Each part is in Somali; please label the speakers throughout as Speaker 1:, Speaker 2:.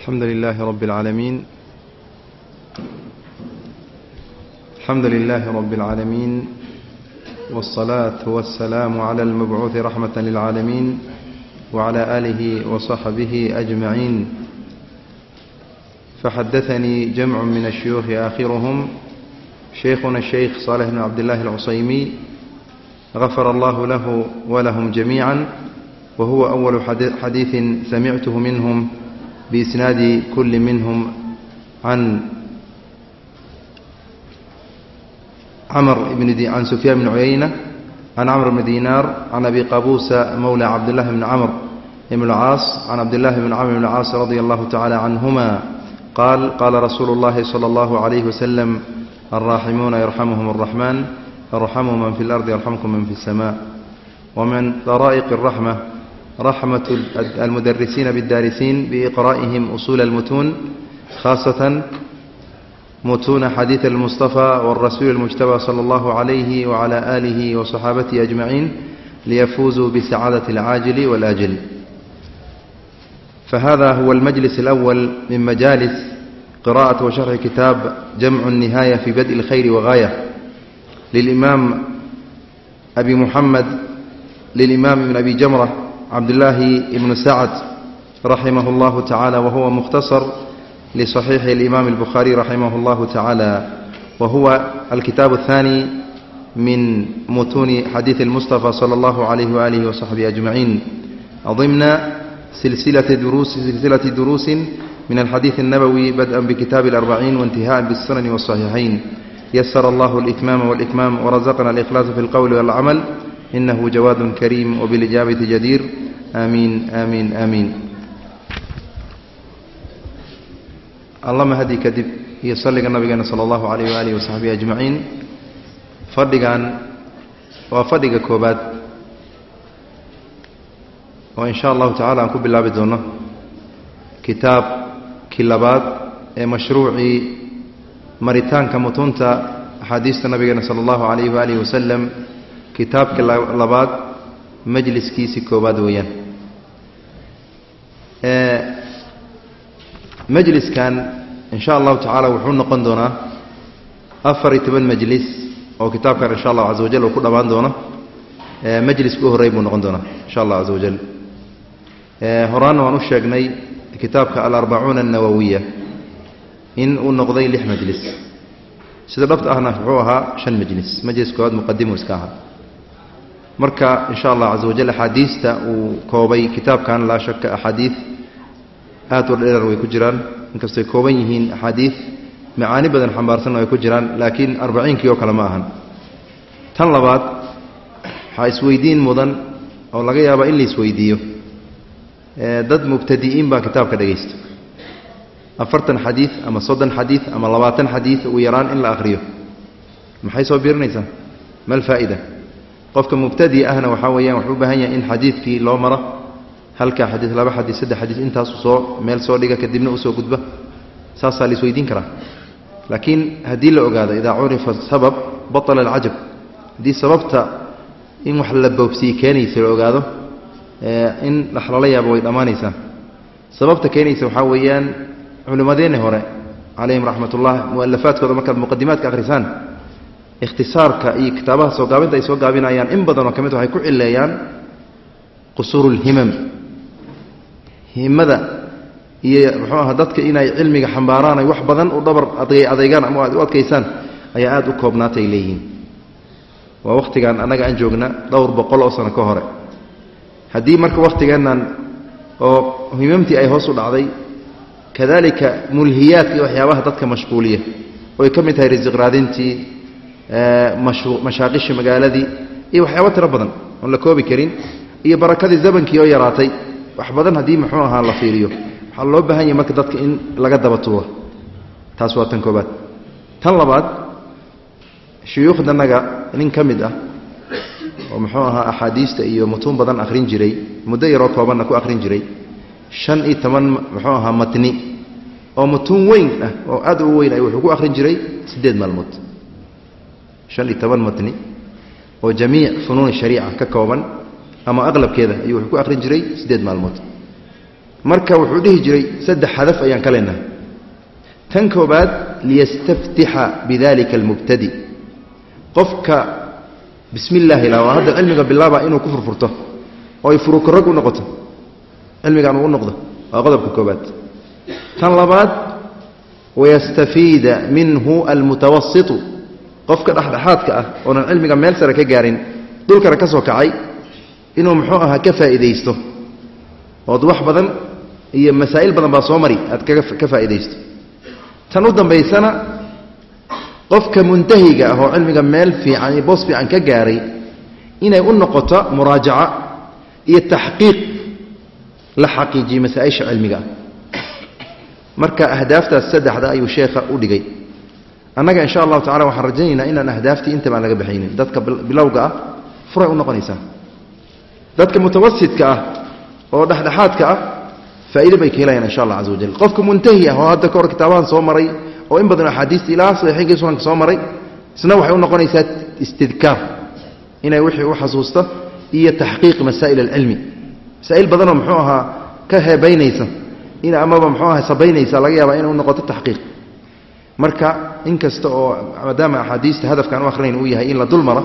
Speaker 1: الحمد لله رب العالمين الحمد لله رب العالمين والصلاة والسلام على المبعوث رحمة للعالمين وعلى آله وصحبه أجمعين فحدثني جمع من الشيوخ آخرهم شيخنا الشيخ صالح بن عبد الله العصيمي غفر الله له ولهم جميعا وهو أول حديث سمعته منهم بإسناد كل منهم عن عمر بن دي عن سفيان بن عيينة عن عمرو بن دينار عن أبي قابوس مولى عبد الله بن عمرو بن العاص عن عبد الله بن عمرو بن العاص رضي الله تعالى عنهما قال قال رسول الله صلى الله عليه وسلم الراحمون يرحمهم الرحمن ارحموا من في الأرض يرحمكم من في السماء ومن طرائق الرحمة رحمة المدرسين بالدارسين بإقرائهم أصول المتون خاصة متون حديث المصطفى والرسول المجتبى صلى الله عليه وعلى آله وصحابته أجمعين ليفوزوا بسعادة العاجل والآجل فهذا هو المجلس الأول من مجالس قراءة وشرح كتاب جمع النهاية في بدء الخير وغاية للإمام أبي محمد للإمام ابن أبي جمرة عبد الله بن سعد رحمه الله تعالى وهو مختصر لصحيح الإمام البخاري رحمه الله تعالى وهو الكتاب الثاني من متون حديث المصطفى صلى الله عليه وآله وصحبه أجمعين ضمن سلسلة دروس سلسلة دروس من الحديث النبوي بدءا بكتاب الأربعين وانتهاء بالسنن والصحيحين يسر الله الإتمام inahu jawaad kariim wbilijaabai jadiir aamiin aamiin aamiin allama hadi kadib iyo salliga nabigeena sala allahu alayh waalihi wasaxbihi ajmaciin fadhigan waa fadhiga koobaad oo in sha allahu tacala aan ku bilaabi doono kitaabkii labaad ee mashruucii maritaanka mutunta axaadiista nabigeena sala allahu alayh waalihi wasalam kitaabka labaad majliskiisii koobaad weeyaan. Majliskan in sha allahu tacaala wuxuu noqon doonaa afar iyo toban majlis oo kitaabkan insha allah caza wajal uu ku dhammaan doono. Majliska u horrey buu noqon doonaa insha allah caza wajal horaanna waan u sheegnay kitaabka alarbacuuna annawawiya in uu noqday lix majlis. Sida dhabta ahna wuxuu ahaa shan majlis. Majlis koowaad muqadimu iska ahaa marka insha allah caza wajal axaadiista uu koobay kitaabkan laa shaka axaadiid aad war dherer way ku jiraan. Inkastoy kooban yihiin axaadiid macaani badan xambaarsanna ay ku jiraan laakiin arbaciinkii oo kale ma ahan. Tan labaad waxaa isweydiin mudan oo laga yaabaa in la isweydiiyo. Dad mubtadi'iin baa kitaabka dhegaysta. Afartan xadiid ama soddon xadiid ama labaatan xadiid ugu yaraan in la akhriyo. Maxay soo biirinaysaa mal faa'ida qofka mubtadi ahna waxaa weeyaan wuxuu u baahan yahay in xadiidkii loo maro. Halka xadiid laba xadiid saddex xadiid intaasu soo meel soo dhiga kadibna u soo gudba. Saasaa la isweydiin karaa. Laakiin haddii la ogaado idaa curifa sabab baطla alcajab. Haddii sababta in wax la boobsiye keenaysa la ogaado in dhax lala way dhammaanaysaa sababta keenaysa waxaa weeyaan culimmadeenni hore calayhim raxmat ullah markaad muqadimaadka akhrisaan ikhtisaarka iyo kitaabaha soo gaabinta ay soo gaabinayaan in badanoo ka mid waxay ku cileeyaan qusuuru اlhimam himada iyo muxuu aha dadka inay cilmiga xambaaraan ay wax badan u dhabar adaygaan ama u adkaysaan ayaa aad u koobnaatay leeyihiin. Waa wakhtigan annaga aan joogna dhowr boqol oo sano ka hore. Haddii marka wakhtigeennan oo himamtii ay hoos u dhacday kadalika mulhiyaadka iyo waxyaabaha dadka mashquuliya oy ka mid tahay risiq raadintii mashaaqishii magaaladii iyo waxyaabo tiro badan oon la koobi karin iyo barakadii zamankii oo yaraatay. Wax badan haddii muxuu ahaa la fiiriyo. Waxaa loo baahan yahay marka dadka in laga daba tuuro. Taas waa tan koobaad. Tan labaad shuyuukhdanaga nin ka mid ah oo muxuu ahaa axaadiista iyo mutuun badan akhrin jiray muddo yaroo koobanna ku akhrin jiray shan iyo toban muxuu ahaa matni oo mutuun weyn ah oo aad u weyn ay wuxuu ku akhrin jiray siddeed maalmood shan iyo toban matni oo jamiic funuun shariica ka kooban ama aqlabkeeda ayuu wuxuu ku akhrin jiray siddeed maalmood. Marka wuxuu dhihi jiray saddex hadaf ayaan ka leenahay. Tan koobaad liyastaftixa bidalika almubtadi. Qofka bismi illaahi la hadda cilmiga bilaaba inuu ku furfurto oo ay furukarag u noqoto cilmigan uu u noqdo waa qodobka koobaad. Tan labaad wayastafiida minhu almutawasitu qofka dhexdhexaadka ah oonan cilmiga meel sare ka gaarin dhulkana ka soo kacay inuu muxuu ahaa ka faa'iidaysto. Ood wax badan iyo masaa'il badan baa soo mari aad ka faa'iidaysto. Tan u dambaysana qofka muntahiga ah oo cilmiga meel fiican iyo boos fiican ka gaaray inay u noqoto muraajaca iyo taxqiiq la xaqiijiye masaa-isha cilmiga. Ah marka ahdaaftaas saddexda ayuu sheekha u dhigay annaga insha allahu tacala waxaan rajaynaynaa inaan ahdaaftii intaba aan laga baxaynin dadka bilowga ah furay u noqonaysaa. Dadka mutawasidka ah oo dhexdhexaadka ah faa'ido bay ka helayaan insha allah caza wajal qofka muntahi ah oo hadda kahor kitaabahan soo maray oo in badan axaadiista ilaa saxiixinkai sunanka soo maray isna waxay u noqonaysaa istidkaar. Inay wixii u xasuusta iyo taxqiiq masaa'il alcilmi masaa'il badanoo muxuu ahaa ka heebaynaysa in amaba muxuu aha sabaynaysa laga yaabaa inay u noqoto taxqiiq marka in kasta oo maadaama axaadiista hadafkaan u akrinayn uu yahay in la dul maro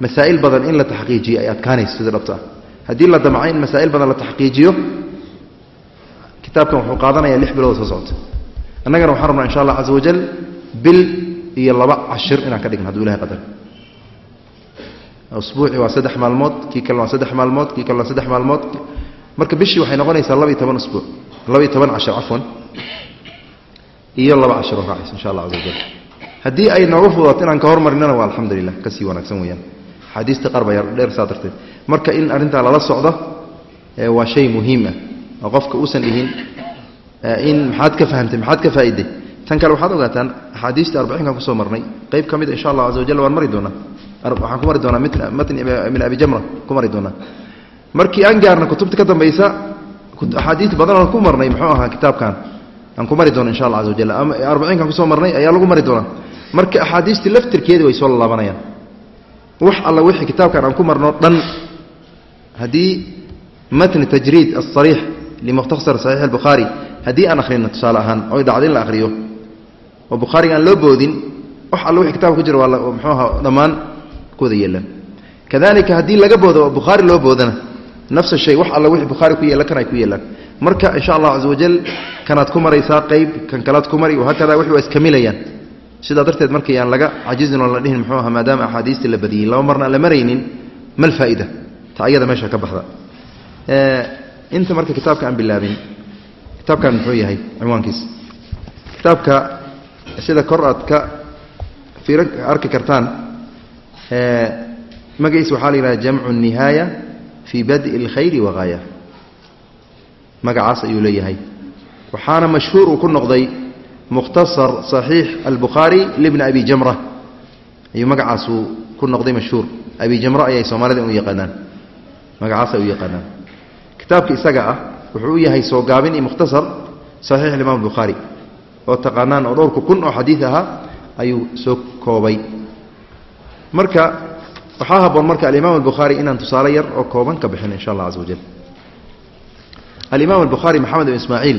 Speaker 1: masaa'il badan in la taxqiijiyo ay adkaanayso sida dhabta. Ah haddii la damca in masaa'il badan la taxqiijiyo kitaabkan wuxuu qaadanayaa lix bilood soo socota. Annagana waxaan rabnaa insha allah caza wajal bil iyo laba cashir inaan ka dhigno haduu ilahay qadar. Usbuucii waa saddex maalmood kii kalena waa saddex maalmood kii kalena waa saddex maalmood. Marka bishii waxay noqonaysaa laba iyo toban usbuuc. Laba iyo toban cashir cafwan iyo laba cashiroo raacaysa insha allah caza haddii ay nooga fudaato inaan ka hormarinana waa alxamdulilah ka sii wanaagsan weeyaan. Axaadiista qaar baa yar dheer saa darteed. Marka in arrintaa lala socdo waa shay muhiim ah oo qofka uusan dhihin in maxaad ka fahamtay maxaad ka faa'iday. Tan kale waxaad ogaataan axaadiista arbaciinkan ku soo marnay. Qayb ka mid insha allah caza wajal waan mari doonaa. Waxaan ku mari doonaa matn min abi jamra ku mari doonaa. Markii aan gaarna kutubta ka dambaysa axaadiis badan oon ku marnay muxuu ahaa kitaabkan aan ku mari doona insha allah caza wajal arbaciinkan ku soo marnay ayaa lagu mari doonaa. Marka axaadiistii laftirkeedii way soo laalaabanayaan wax alla wixii kitaabkan aan ku marno dhan. Haddii matn tajriid asariix limukhtasar saxiix albukhaari haddii aan akhrino tusaale ahaan oy dhacdo in la akhriyo oo bukhaariga aan loo boodin wax alla wixii kitabka ku jira waa muxuu ahaa dhammaan ku wada yeelan. Kadalika haddii laga boodo oo bukhaari loo boodana nafsa shay wax alla wixii bukhaari ku yeelan kan ay ku yeelaan marka insha allah caza wajal kanaad ku maraysaa qayb kan kalaad ku mari wahaakada wixii waa iskamilayaan sidaa darteed markii aan laga cajizin oo la dhihin muxuu aha maadaama axaadiistii la badiyey laba marna aan la maraynin mal faa'ida ta ayada meesha ka baxda. Inta marka kitaabka aan bilaabin kitaabkan muxuu yahay cinwaankiisa kitaabka sida kor aad ka fiiro arki kartaan magaciisa waxaa la yidhaha jamcu nihaaya fii bad'i اlkhayri wagaaya magacaas ayuu leeyahay. Waxaana mashhuur uu ku noqday mukhtasar صaxiix albukhaari libni abi jamra. Ayuu magacaasuu ku noqday mashhuur. Abi jamra ayay soomaalida u yaqaanaan. Magacaas ay u yaqaanaan. Kitaabka isaga ah wuxuu u yahay soo gaabin iyo mukhtasar saxiix imaam bukhaari oo taqaanaan oo dhowrka kun oo xadiid ahaa ayuu soo koobay. Marka waxaa haboon marka alimaam albukhaari inaan tusaale yar oo kooban ka bixin insha allah caza wajal alimaam albukhaari maxamed bin ismaaciil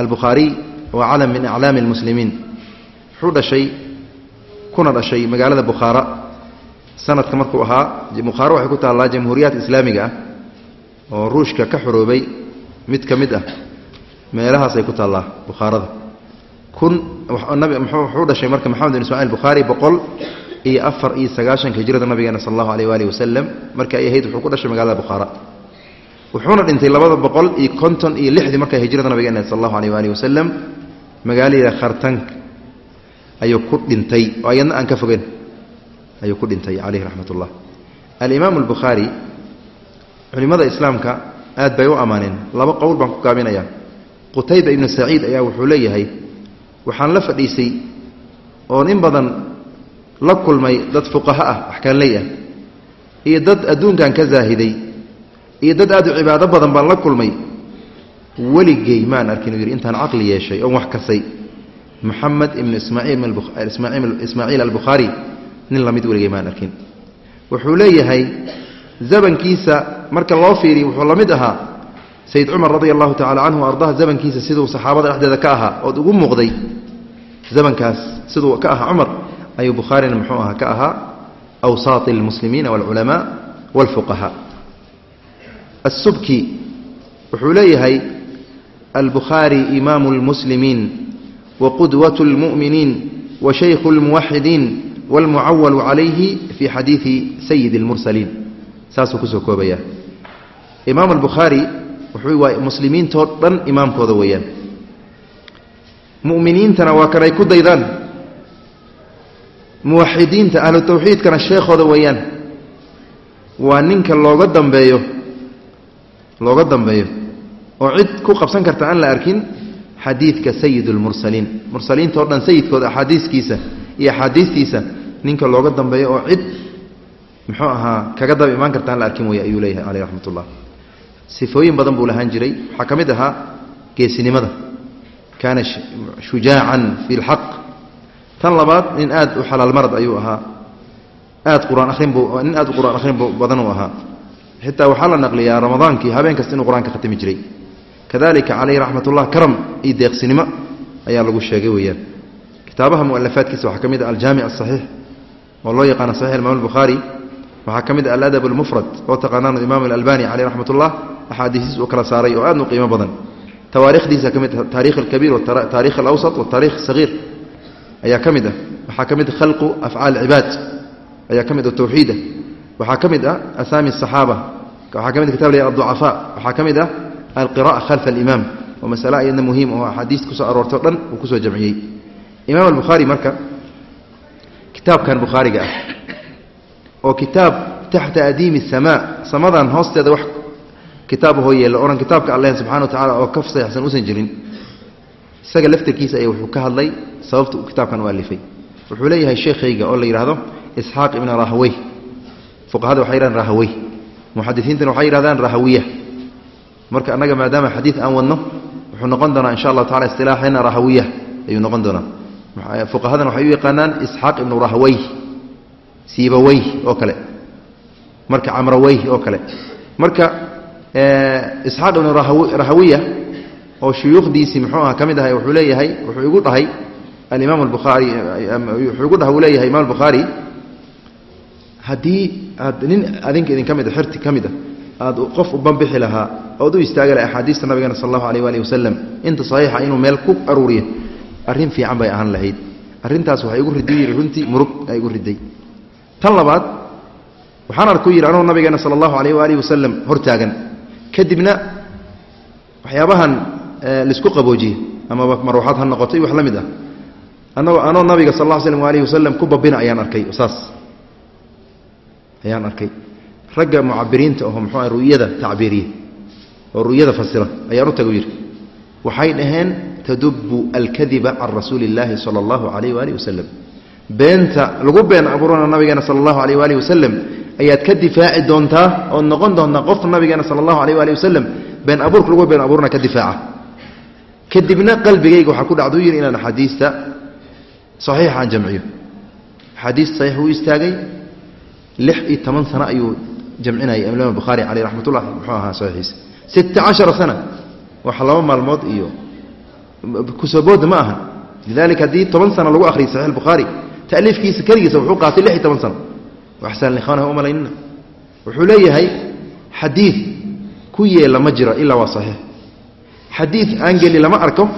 Speaker 1: albukhaariy waa calam min aclaami almuslimiin wuxuu dhashay kuna dhashay magaalada bukhaara sanadka markuu ahaa bukhaara waxay ku taallaa jamhuuriyaad islaamiga ah oo ruushka ka xoroobay mid ka mid ah meelahaasay ku taallaa bukhaarada kun wuxuu dhashay marka maxamed bin ismaciil bukhaari boqol iyo afar iyo sagaashanka hijrada nabigeena sal allahu aleyh waalihi wasalam markay ay ahayd wuxuu ku dhashay magaalada bukhaara wuxuuna dhintay labada boqol iyo konton iyo lixdii markay hijrada nabigeena sal allahu aleyh waalihi wasalam magaalada khartank ayuu ku dhintay. Oo ayadna aan ka fogen ayuu ku dhintay caleyhi raxmat ullah alimaam albukhaari culimada islaamka aad bay u ammaaneen laba qowl baan ku gaabinayaa qutayba ibnu saciid ayaa wuxuu leeyahay waxaan la fadhiisay oon in badan la kulmay dad fuqaha ah axkaanley ah iyo dad adduunkan ka zaahiday iyo dad aad u cibaado badan baan la kulmay. Weligey maan arkin yidhi intaan caqli yeeshay oon wax kasay moxamed ibnu ismaaciil albukhaari nin la mid weligey maan arkin. Wuxuu leeyahay zabankiisa marka loo fiiriyo wuxuu la mid ahaa sayid cumar radia allahu tacala canhu ardaha zamankiisa siduu saxaabada dhexdeeda ka ahaa ood ugu muuqday. Zamankaas siduu ka ahaa cumar ayuu bukhaarina muxuu ahaa ka ahaa awsaati almuslimiina walculamaa walfuqahaa asubki wuxuu leeyahay albukhaari imaamu lmuslimiin waqudwat lmu'miniin washaykhu lmuwaxidiin wاlmucawalu calayhi fi xadiidi sayid اlmursaliin saasuu ku soo koobaya imaam wuxuu waa muslimiintoo dhan imaamkooda weeyaan mu'miniintana waa kan ay ku daydaan muwaxidiinta ahlu tawxiidkana sheekhooda weeyaan waa ninka looga dambeeyo looga dambeeyo oo cid ku qabsan karta aan la arkin xadiidka sayid اlmursaliin mursaliintao dhan sayidkooda axaadiiskiisa iyo axaadiistiisa ninka looga dambeeyo oo cid muxuu ahaa kaga daba imaan karta aan la arkin wey ayuu leeyahay caleyh raxmat ullah sifooyin badan buu lahaan jiray. Waxaa ka mid ahaa geesinimada. Kaana shujaacan fi lxaq tan labaad nin aad u xalaal marad ayuu ahaa. Aad qur'aan arrin buu nin aad u qur'aan akhrin badan uu ahaa xitaa waxaa la naqliyaa ramadaankii habeen kasta inuu qur'aanka khatimi jiray. Kadalika caleyh raxmat ullah karam iyo deeqsinimo ayaa lagu sheegay weeyaan. Kitaabaha mualafaadkiisa waxaa ka mid ah aljaamic asaxiix oo loo yaqaano saxiix imaam albukhaari. Waxaa ka mid ah aladab almufrad oo taqaanaan imaam alalbani caleyh raxmat ullah axaadiisiis uu kala saaray oo aadna u qiimo badan. Tawaarikhdiisa ka mid ah taarikh alkabiir wataarikh alawsat wataarikh asagiir ayaa ka mid ah. Waxaa ka mid ah khalqu afcaal cibaad ayaa ka mid ah tawxiida waxaa ka mid ah asaami asaxaaba waxaa ka mid kitab la aducafaa waxaa ka mid ah alqira'a khalfa alimaam oo masale ayadna muhiim oo axaadiis ku soo aroortay o dhan uu ku soo jamciyey. Imaam albukhaari marka kitaabkan bukhaariga ah oo kitaab taxta adiimi asamaa samadan hoosteeda wax kitaab hoo yeella ohan kitaabka allah subxana wa tacala oo ka saxiixsan usan jirin isaga laftarkiisa ayaa wuxuu ka hadlay sababta uu kitaabkan u alifay. Wuxuu leeyahay sheekhayga oo la yidhaahdo isxaaq ibna rahawey fuqahada waxay yidhahdaan rahawey muxadisiintana waxay yidhahdaan rahawiya marka annaga maadaama xadiid aan wadno wuxuu noqon doonaa insha allahu tacala istilaaxeena rahawiya ayuu noqon doonaa. Fuqahadan waxay u yaqaanaan isxaaq ibnu rahawey siibawey oo kale. Marka camrawey oo kale. Marka isxaaq ibnu rahawiya oo shuyuukhdiisii muxuu aha ka mid ahay wuxuu leeyahay wuxuu igu dhahay alimaam albukhaari wuxuu igu dhahay uu leeyahay imaam albukhaari haddii aad nin adinka idin ka xirti ka mid aad qof u banbixi lahaa ood u istaagi laha axaadiista nabigeena sal allahu alayh waali wasalam inta saxiixa inuu meel ku aruuriyo arrin fiican bay ahaan lahayd. Arrintaas waxay igu riday yidhi runtii murug ay igu riday tan labaad waxaan arku yidhi anugu nabigeena sala allahu alayh waalihi wasalam hortaagan kadibna waxyaabahan la isku qaboojiyey. Amaba marwaxaad ha noqotay wax la mid ah. Anagoo anoo nabiga sal alla slm alayhi wasalam ku babina ayaan arkay saas ayaan arkay. Ragga mucabiriinta oo muxuu ru'yada tacbiiriye oo ru'yada fasira ayaan u tagu yidhi waxay dhaheen tadubbu alkadiba can rasuuli illaahi sala allahu calayh waalihi wasalam beenta lagu been abuurana nabigeena sala allahu alayh waalihi wasalam ayaad ka difaaci doontaa ood noqon doontaa qof nabigeena sala allahu alayh waalihi wasalam been abuurka lagu been abuurna ka difaaca. Kadibna qalbigayga waxaa ku dhacduu yidhi inaan axaadiista saxiixa aan jamciyo. Axaadiista saxiix uu istaagay lix iyo toban sano ayuu jamcinayay imaam bukhaari caleyh raxmatullah muxuu ahaa saxiixiisa sita cashara sana wax laba maalmood iyo kusobooda ma aha. Lidalika haddii toban sano lagu akhriyay saxiix albukhaari ta'liifkiisa keligiisa wuxuu qaatay lix iyo toban sano. Waxsaan ikhwaanaha u malaynina wuxuu leeyahay xadiid ku yeela ma jiro ilaa waa saxiix. Xadiid aan geli lama arko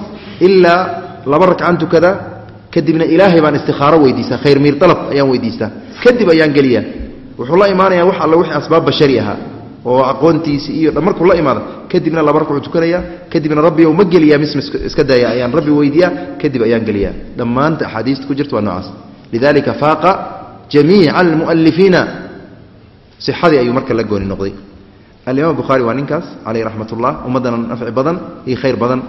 Speaker 1: ilaa laba ragcaan tukada kadibna ilaahay baan istikhaaro weydiistaa khayr miir dalab ayaan weydiistaa kadib ayaan geliyaa wuxuu la imaanayaa wax alla wixii asbaab bashari ahaa oo aqoontiisi iyo markuu la imaado kadibna laba ragcuu tukanaya kadibna rabbiyow ma geliyaa misma iska daaya ayaan rabbi weydiiyaa kadib ayaan geliyaa. Dhammaanta axaadiista ku jirta waa noocaas. Lidalika faaqa jamiica almu'alifiina sixadii ayuu marka la gooni noqday. Alimaam bukhaari waa ninkaas caleyh raxmat ullah ummaddana nafci badan iyo khayr badan.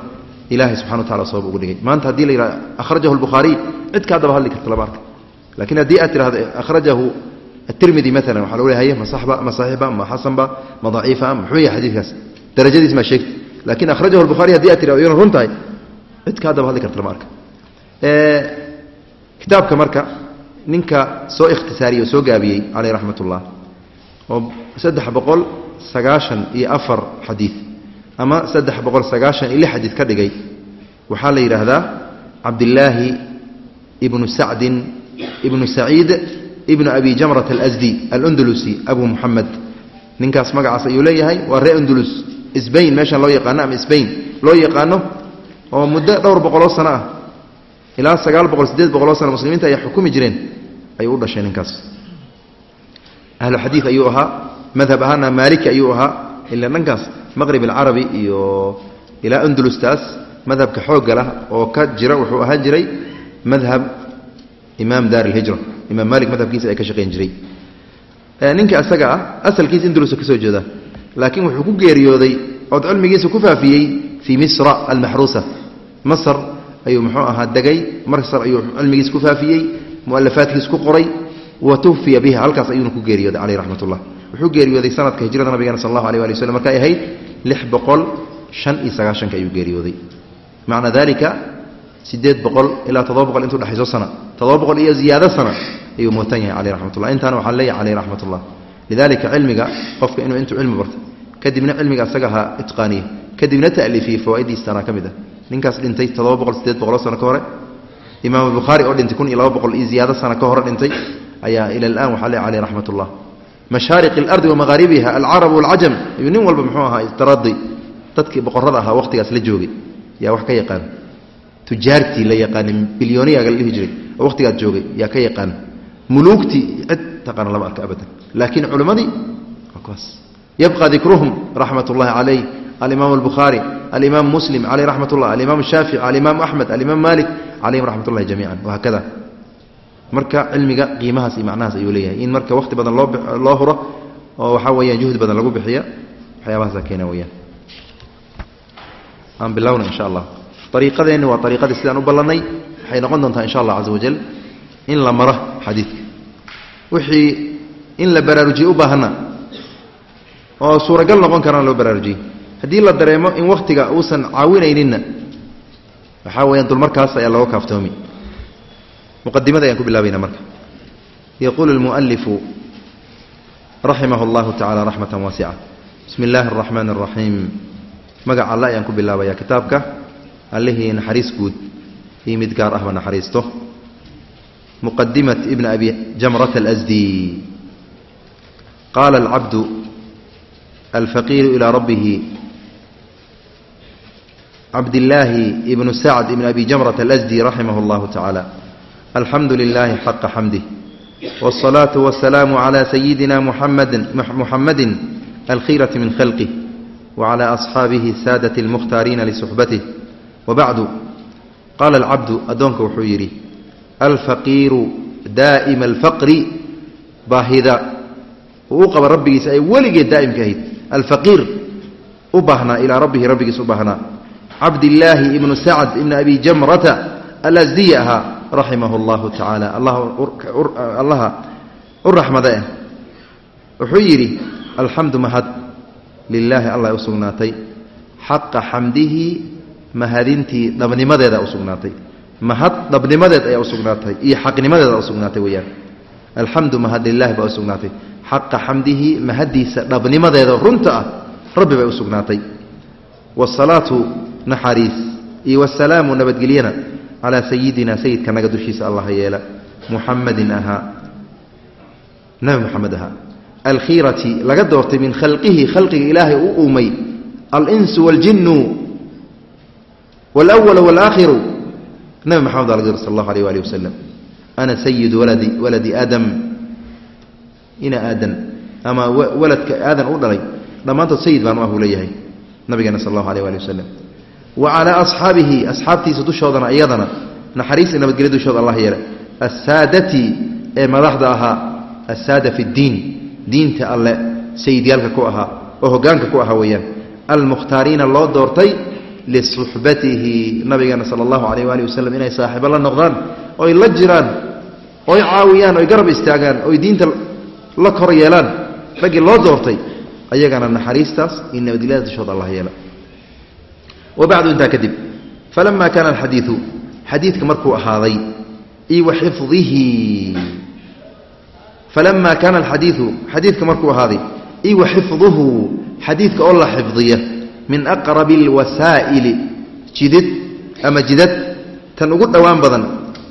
Speaker 1: Ilahay subxana wa tacala sabab ugu dhigay. Maanta haddii la yidhahdo akhrajahu albukhaariy cid kaa daba hadli karta lama arka lakiin haddii aad tirahdo akhrajahu atirmidi maalan waxa lagu leeyahay ma saxba ma ma xasanba ma daciifa muxuu yahay xadiidkaas. Darajadiis maa sheegta laakiin akhrajahu albukhaari haddii aad tirahdo iyona run tahay cid kaa daba hadli karta arka. Kitaabka marka ninka soo ikhtisaariyey oo soo gaabiyey caleyh raxmat ullah oo saddex boqol sagaashan iyo afar xadiid ama saddex boqol sagaashan iyo lix xadiid ka dhigay waxaa la yidhaahdaa cabdillaahi ibnu sacdin ibnu saciid ibnu abi jamrat alasdi alundulusi abu muxamed ninkaas magacaas ayuu leeyahay waa ree undulus sbain meeshaan loo yaqaano ama sbain loo yaqaano oo muddo dhowr boqoloo sano ah. Ilaa sagaal boqol sideed boqoloo sano muslimiinta ay xukumi jireen ayuu u dhashay ninkaas. Ahlu xadiid ayuu ahaa madhab ahaana maaliki ayuu ahaa ila dhankaas maqrib alcarabi iyo ilaa andulustaas madhabka xoogga lah oo ka jira wuxuu ahaan jiray madhab imaam daar alhijra imaam maalik madhabkiisa ay ka shaqayn jiray. Ninka isaga ah asalkiisa indulus ka soo jeeda. Laakiin wuxuu ku geeriyooday ood cilmigiisa ku faafiyey fii misra almaxruusa masr ayuu muxuu ahaa degay masr ayuu cilmigiisa ku faafiyey mualafaadkiisa ku qoray wa tuwfiya biha halkaas ayuuna ku geeriyooday caleyh raxmat ullah wuxuu geeriyooday sanadka hijrada nabigeena sal allahu aleh ali waslm markay ahayd lix boqol shan iyo sagaashanka ayuu geeriyooday. Macna dalika sideed boqol ilaa toddoba boqol intuu dhexayso sana toddoba boqol iyo ziyaado sana ayuu mootan yahay caleyh raxmatullah. Intaana waxaa leeyahay caleyh raxmatullah. Lidalika cilmiga qofka inuu intuu cilmi barto kadibna cilmiga asaga ha itqaaniye kadibna ta'liifiye fawaa'idiistaana ka mid ah. Ninkaas dhintay toddoba boqol sideed boqoloo sano ka hore imaam albukhaari oo dhintay kun iyo laba boqol iyo ziyaado sano ka hore dhintay ayaa ila alaan waxaa leeyahay caleyh raxmatullah. Mashaariq alardi wamaqaaribiha alcarab walcajam ayuu nin walba muxuu ahaa istaradi dadkii boqorada ahaa waqtigaas la joogay yaa wax ka yaqaan tujaartii la yaqaana bilyooniyaga la dhihi jiray oo waqtigaas joogay yaa ka yaqaan. Muluugtii cid taqaana lama arka abadan. Laakiin culimmadii waa kuwaas yabqa dikruhum raxmat ullahi calayh alimaam albukhaari alimaam muslim caleyh raxmat ullah alimaam shaafici alimaam axmed alimaam malik calayhim raxmat ullahi jamiican wahakada marka cilmiga qiimahaas iyo macnahaas ayuu leeyahay. In marka waqti badan loo loo huro oo waxaa weeyaan juhdi badan lagu bixiya waxyaabahaasa keena weyaan aan bilowna insha allah ariiqadeenni waa ariiqadii sidaan u ballannay waxay noqon doontaa insha allah caza wajal in la maro xadiidka. Wixii in la baraarujiye u baahanna oo suuragal noqon karana loo baraarujiyey. Haddii la dareemo in wakhtiga uusan caawinayninna waxaa weyaan dulmarkaas ayaa looga kaaftoomi. Muqadimada ayaan ku bilaabayna marka. Yaquulu almu'alifu raximah allahu tacala raxmatan waasica bismi illaahi araxmaani araxiim magaca alle ayaan ku bilaabaya kitaabka allihii naxariis guud iyo mid gaar ahba naxariisto muqadimat ibn abi jamrat alasdi qaala alcabdu alfaqiiru ilaa rabbihi cabdillaahi ibnu sacd ibn abi jamrat alasdi raximah allahu tacaala alxamdu lilaahi xaqa xamdih wاsalaatu wasalaamu cala sayidina muxamadi muxamadi alkhiirati min khalqih wclى asxaabihi saadati اlmukhtaariina lisuxbatih wabacdu qaala alcabdu addoonka wuxuu yidhi alfaqiiru daa'ima alfaqri baahida uu qaba rabbigiisa ay weligeed daa'imka ahayd. Alfaqiir u baahnaa ilaa rabbihi rabbigiis u baahnaa. Cabdillaahi ibnu sacd ibni abi jamrata alasdiya ahaa raximah اllahu tacaala allaha u raxmada ah wuxuu yidhi alxamdu mahad lilaahi allah u sugnaatay. Xaqa xamdihi mahadintii dhabnimadeeda u sugnaatay. Mahad dhabnimadeed ayaa u sugnaatay iyo xaqnimadeeda u sugnaatay weyaan alxamdu mahad lilahi baa u sugnaatay. Xaqa xamdihi mahadiisa dhabnimadeeda runta ah rabbi bay u sugnaatay. Wasalaatu naxariis iyo wasalaamu nabadgelyana calaa sayidina sayidka naga dushiisa allah yeela. Muxamadin ahaa nabi muxamed ahaa alkhiirati laga doortay min khalqihi khalqiga ilaahay u uumay. Alinsu waاljinu wlwal wlaakhiru nabi maxamed algir sal allahu aleh waalih wasalam ana sayid waladi waladi aadam ina aadan ama waladka aadan u dhalay dhammaantood sayid baan u ah uu leeyahay nabigeena sal allahu aleh ali wasalam wa calaa asxaabihi asxaabtiisa dushoodana iyadana naxariis i nabadgelya dushooda allah yeele assaadati ee madaxda ahaa assaada fi ddiin diinta alle sayidyaalka ku ahaa oo hogaanka ku ahaa weeyaan almukhtaariina loo doortay lisuxbatihi nabigeena sala allahu alayh waali wasalam inay saaxiibo la noqdaan oy la jiraan oy caawiyaan oy garab istaagaan oy diinta la kor yeelaan raggii loo doortay ayagana naxariistaas iyo nabadgelyada dushooda allah yeela wa intaa kadib falama kaana alxadiidu xadiidka markuu ahaaday iyo wa xifdihi falama kaana alxadiidu xadiidka markuu ahaaday iyo wa xifduhu xadiidka oo la xifdiya min aqrabi alwasaa'ili jidid ama jidad tan ugu dhowaan badan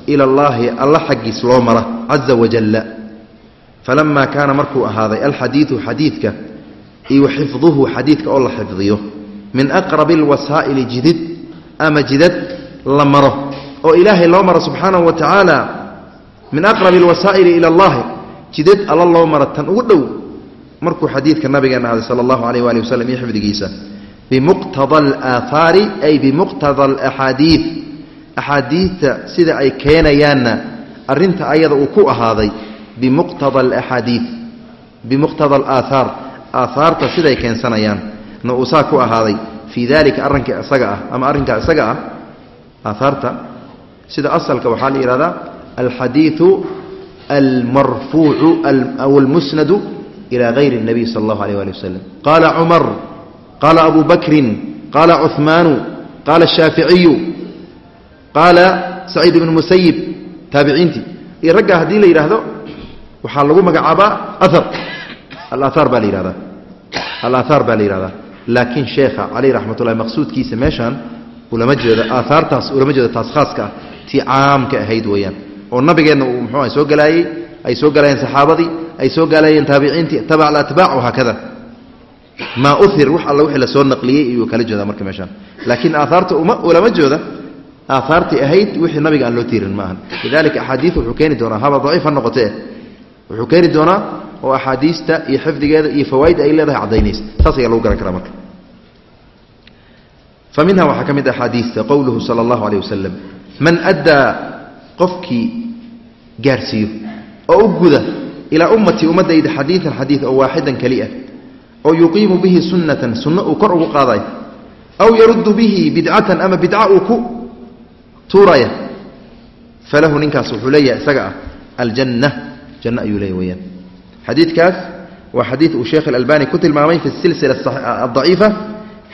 Speaker 1: ila allaahi alla xaggiis loo mara caza wajalla falamaa kaana markuu ahaaday alxadiidu xadiidka iyo xifduhu xadiidka oo la xifdiyo min aqrabi alwasaa'ili jidid ama jidad la maro. Oo ilaahay loo maro subxaanahu wa tacaala min aqrabi alwasaa'ili ila allahi jidad alla loo maro tan ugu dhow markuu xadiidka nabigeena ahday sala allahu alayh waali wasalam iyo xifdigiisa bimuqtada alaahaari ay bimuqtada alaxaadiid axaadiidta sida ay keenayaanna arrinta ayada uu ku ahaaday bimuqtada alaxaadiid bimuqtada alaahaar aahaarta siday keensanayaan na uu saa ku ahaaday fii dalika arrinka isaga ah ama arrinkaa isaga ah aahaarta sida asalka waxaa la yihahdaa alxadiidu almarfuucu aw almusnadu ila gayri اnabiy sala allahu alayh ali wasalam qaala cumar qaala abu bakrin qaala cuhmaanu qaala ashaaficiyu qaala saciid ibnu musayib taabiciintii iyo raggaa haddii la yidhaahdo waxaa lagu magacaabaa aar alaahaar baa la yihahdaa alaahaar baa la yihahdaa laakiin sheekha caleyh raxmat ullahi maqsuudkiisa meeshaan ulama jeedo aahaartaas ulama jeedo taas khaaska ah tii caamka ahayd weeyaan oo nabigeenna uu muxuu soo galaayey ay soo galaayeen saxaabadii ay soo galaayeen taabiciintii tabac alatbaac wahaakada maa uir wax alla wixii la soo naqliyey iyuu kala jeedaa marka meeshaan. Laakiin aahaarta uma ulama jooda aahaartii ahayd wixii nabiga aan loo tiirin ma ahan. Lidalika axaadiid wuxuu keeni doonaa haba daciif ha noqotee wuxuu keeni doonaa oo axaadiista iyo xifdigeeda iyo fawaaid ay leedahay caddaynaysa. Saas ayaa lagu garan karaa marka. Fa minha waxaa ka mid axaadiista qowluhu sala allahu alayh wasalam man addaa qofkii gaarsiiyo oo u guda ilaa ummatii ummaddayda xadiidan xadiid oo waaxidan keli ah oo yuqiimu bihi sunnatan sunno uu kor ugu qaadayo. Aw yaruddu bihi bidcatan ama bidca uu ku tuuraya. Falahu ninkaas wuxuu leeyahay isaga ah aljanna. Janno ayuu leeyahy weyaan xadiidkaas waa xadiid uu sheekh alalbani ku tilmaamay fi silsila adaciifa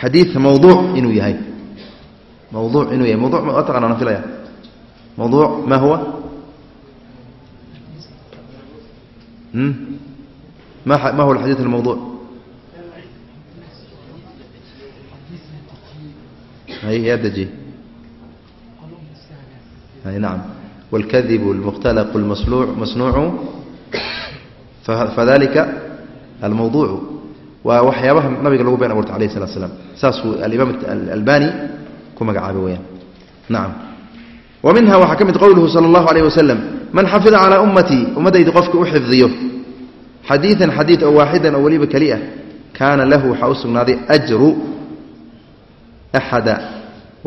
Speaker 1: xadiid mawduuc inuu yahay. Mawduuc inuu yahay. Mawduc ma filaya mawduuc ma huwa? Ma ma huwa alxadiid almawduuc yaa deji hay nacam wاlkadibu اlmukhtalaqu اlmasnuucu fadalika almawduucu waa waxyaabaha nabiga lagu been abuurtay alayh الslat slam saasuu alimaam albani ku magacaabay weyaan nacam wa minha waxaa ka mid qowluhu salى اllahu alayh wasalam man xafida calىa ummatii ummaddayda qofka u xifdiyo xadiidan xadiid oo waaxidan oo weliba keli ah kaana lahu waxaa u sugnaaday ajru axada wa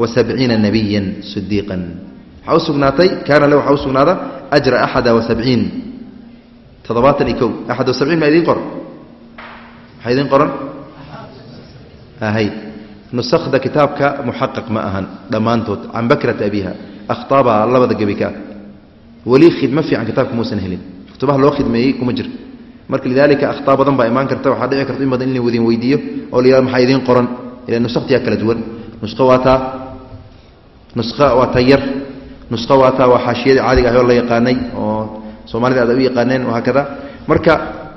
Speaker 1: sabciina nabiya sidiiqan waxaa u sugnaatay kaana lahu waxaa u sugnaada ajra axada wa sabciin toddobaatan iyo kow axad wa sabciin maa idiin qoran maxaa idiin qoran hay nusakda kitaabka muxaqaq ma ahan dhammaantood can bakrata abiha akhtaabaa labada gebi ka ah weli khidmo fiican kitaabka muusan helin kutubaha loo khidmeeyey kuma jir marka lidaalika akhtaa badan baa imaan karta waxaa dhici karta in badan in la wadin weydiiyo oo la yihahdo maxaa idiin qoran ila nusaktiyaa kala duwan nusqo waa taa nusqa waa ta yar nusqo waa taa waa xaashiyadii caadiga ahy oo la yaqaanay oo soomaalida aad u yaqaaneen haakada marka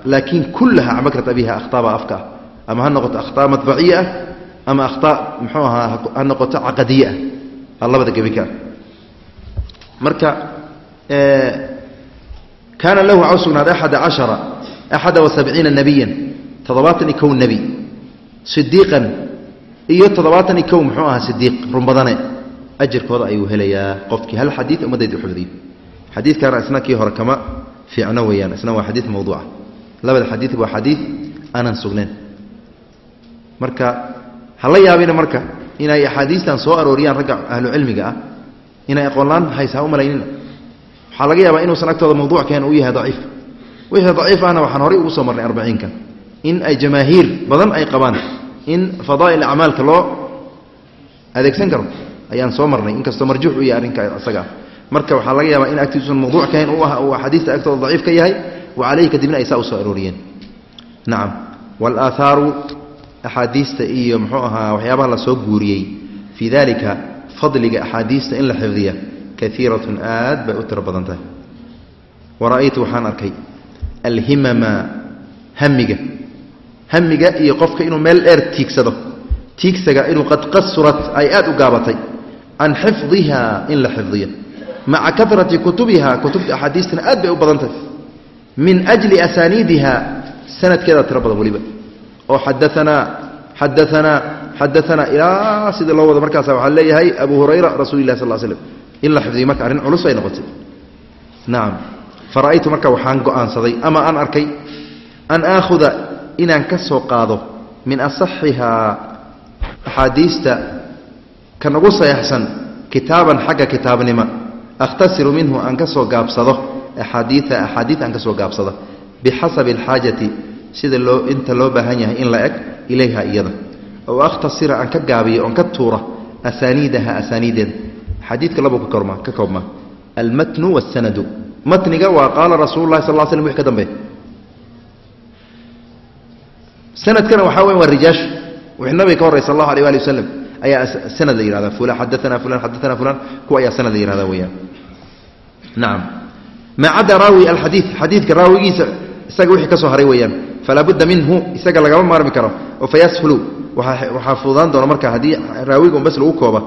Speaker 1: laakiin kullaha can bakrat abiha akhtaa baa afka ah. Ama ha noqoto akhtaa madbaciye ah ama akhtaa muxuu ahaa ha noqoto caqadiye ah. Labada gebi ka ah. Marka kaana lahu waxaa u sugnaaday axada cashara axada wa sabciina nabiyan toddobaatan iyo kow nebi sidiiqan iyo toddobaatan iyo kow muxuu ahaa sidiiq run badane ajarkooda ayuu helayaa qofkii. Hal xadiid ummaddayda u xifdiyo xadiidkaana isna kii hore kama fiicno weeyaan. Isna waa xadiid mawduuca. Labada xadiid waa xadiid aanan sugnayn. Marka ha la yaabina marka inay axaadiistan soo arooriyaan ragga ahlucilmiga ah inay aqoonlaan haysa ha u malaynina. Waxaa laga yaabaa inuusan agtooda mawduuc keen uu yahay daciif. Wixii daciif ahna waxaan horey ugu soo marnay arbaciinka. In ay jamaahiir badan ay qabaan in fadaa'il acmaalka loo adeegsan karo ayaan soo marnay inkastoo marjuux u yahay arrinka isaga ah marka waxaa laga yaabaa in agtiisusan mawduuc kahayn u ah uu axaadiista agtooda daciif ka yahay wa calayhi kadibna ay saa u soo arooriyeen. Nacam waalaahaaru axaadiista iyo muxuu ahaa waxyaabaha la soo guuriyey fii dalika fadliga axaadiista in la xifdiya kaiiratun aad bay u tiro badan tahay. Wa ra'aytu waxaan arkay alhimama hamiga hamiga iyo qofka inuu meel dheer tiigsado. Tiigsaga inuu qad qasurat ay aad u gaabatay can xifdiha in la xifdiyo maca karati kutubiha kutubta axaadiistana aad bay u badantahy min ajli asaaniidiha sanadkeeda tiro badan weliba oo xadaanaa xadaanaa xadaanaa ilaa sida loo wado markaasa waxaa leeyahay abu hurayra rasuuli lah sal slm in la xifdiyo marka arrin culus ay noqotay nacam fara'aytu marka waxaan go'aansaday ama aan arkay an aakhuda inaan ka soo qaado min asaxihaa axaadiista kan ugu sayaxsan kitaaban xagga kitaabnima. Akhtasiru minhu aan ka soo gaabsado axaadiia axaadiid aan ka soo gaabsado. Bixasabi alxaajati sida loo inta loo baahan yahay in la eg ilayha iyada. Ow akhtasira aan ka gaabiyo oon ka tuura asaaniidaha asaaniideeda xadiidka labuu ka koobmaa almatnu wasanadu matniga waa qaala rasuulu lahi sal l slm wix ka dambe. Sanadkana waxaa weya waa rijaashu wixii nabiga ka horrey sal allahu alيh ali waslm ayaa sanad la yihahda fulan xadaana fulan xadaana fulan kuwa ayaa sanad la yihahda weyaan nacam maa cadda raawi alxadiid xadiidka raawigiisa isaga wixii ka soo haray weeyaan. Falaa budda minhu isaga lagama maarmi karo. Oo fayashulu waxaa fududaan doona marka haddii raawiga un bas lagu kooba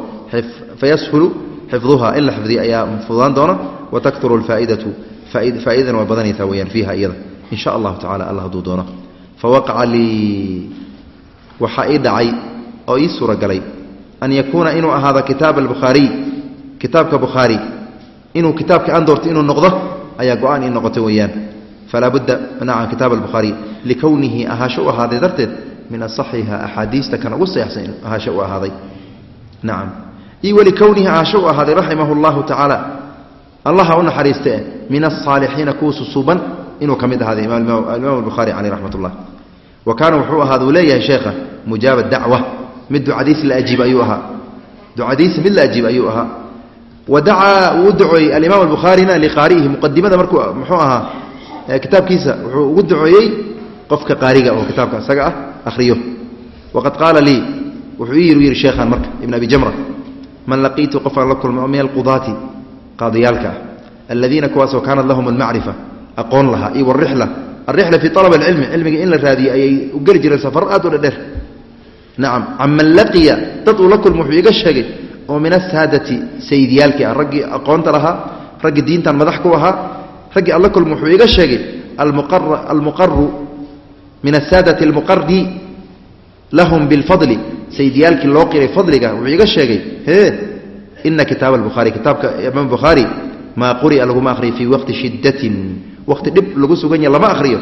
Speaker 1: fayashulu xifduha in la xifdiya ayaa fududaan doona watakuru alfaa'idatu faa'idadan waa badanaysaa weyaan fiiha iyada. In sha allahu tacala alla hadduu doono. Fawaqaca lii waxaa ii dhacay oo ii suuragalay an yakuuna inuu ahaado kitaab albukhaariy kitaabka bukhaari inuu kitaabka aan doorto inuu noqdo ayaa go'aan ii noqotay weeyaan falaa budda nacam kitaab albukhaariy likownihi ahaasho u ahaaday darteed min asaxiha axaadiista kan ugu sayaxsan ahaasho u ahaaday nacam io walikownihi ahaasho u ahaaday raximahu llahu tacaala allaha u naxariiste min asaalixiina kuwa susuuban inuu ka mid ahaaday imaam albukhaari caleyh raxmat ullah wa kaana wuxuu ahaada uu leeyahay sheekha mujaaba dacwa mid ducadiis mid la ajiib ayuu ahaa. Wa dacaa wuu u alimaam albukhaarina liqaari'ihi muqadimada markuu muxuu ahaa kitaabkiisa wuxuu ugu duceeyey qofka qaariga oo kitaabka isaga ah ahriyo waqad qaala lii wuxuu ii yidhi sheekhan marka ibn abi jamra man laqiitu qofaan la kulmay min alqudaati qaadiyaalka ah aladiina kuwaasoo kaanat lahum almacrifa aqoon lahaa iyo warixla alrixla fii alab alcilmi cilmiga in la raadiyo ayay u geli jireen safar aad u dhedheer nacam caman laqiya dad uu la kulmo wuxuu iga sheegay oo min asaadati sayidyaalkii ah raggii aqoonta lahaa raggii diintan madax ku ahaa raggii alla kulmo wuxuu iga sheegay almuqaru min asaadati almuqari lahum bilfadli sayidyaalkii loo qiray fadliga wuxuu iga sheegay hee ina kitaaba albukhaari kitaabka imaam bukhaari maa quri'a laguma akhriyo fii waqti shiddatin waqti dhib lagu sugan yaha lama akhriyo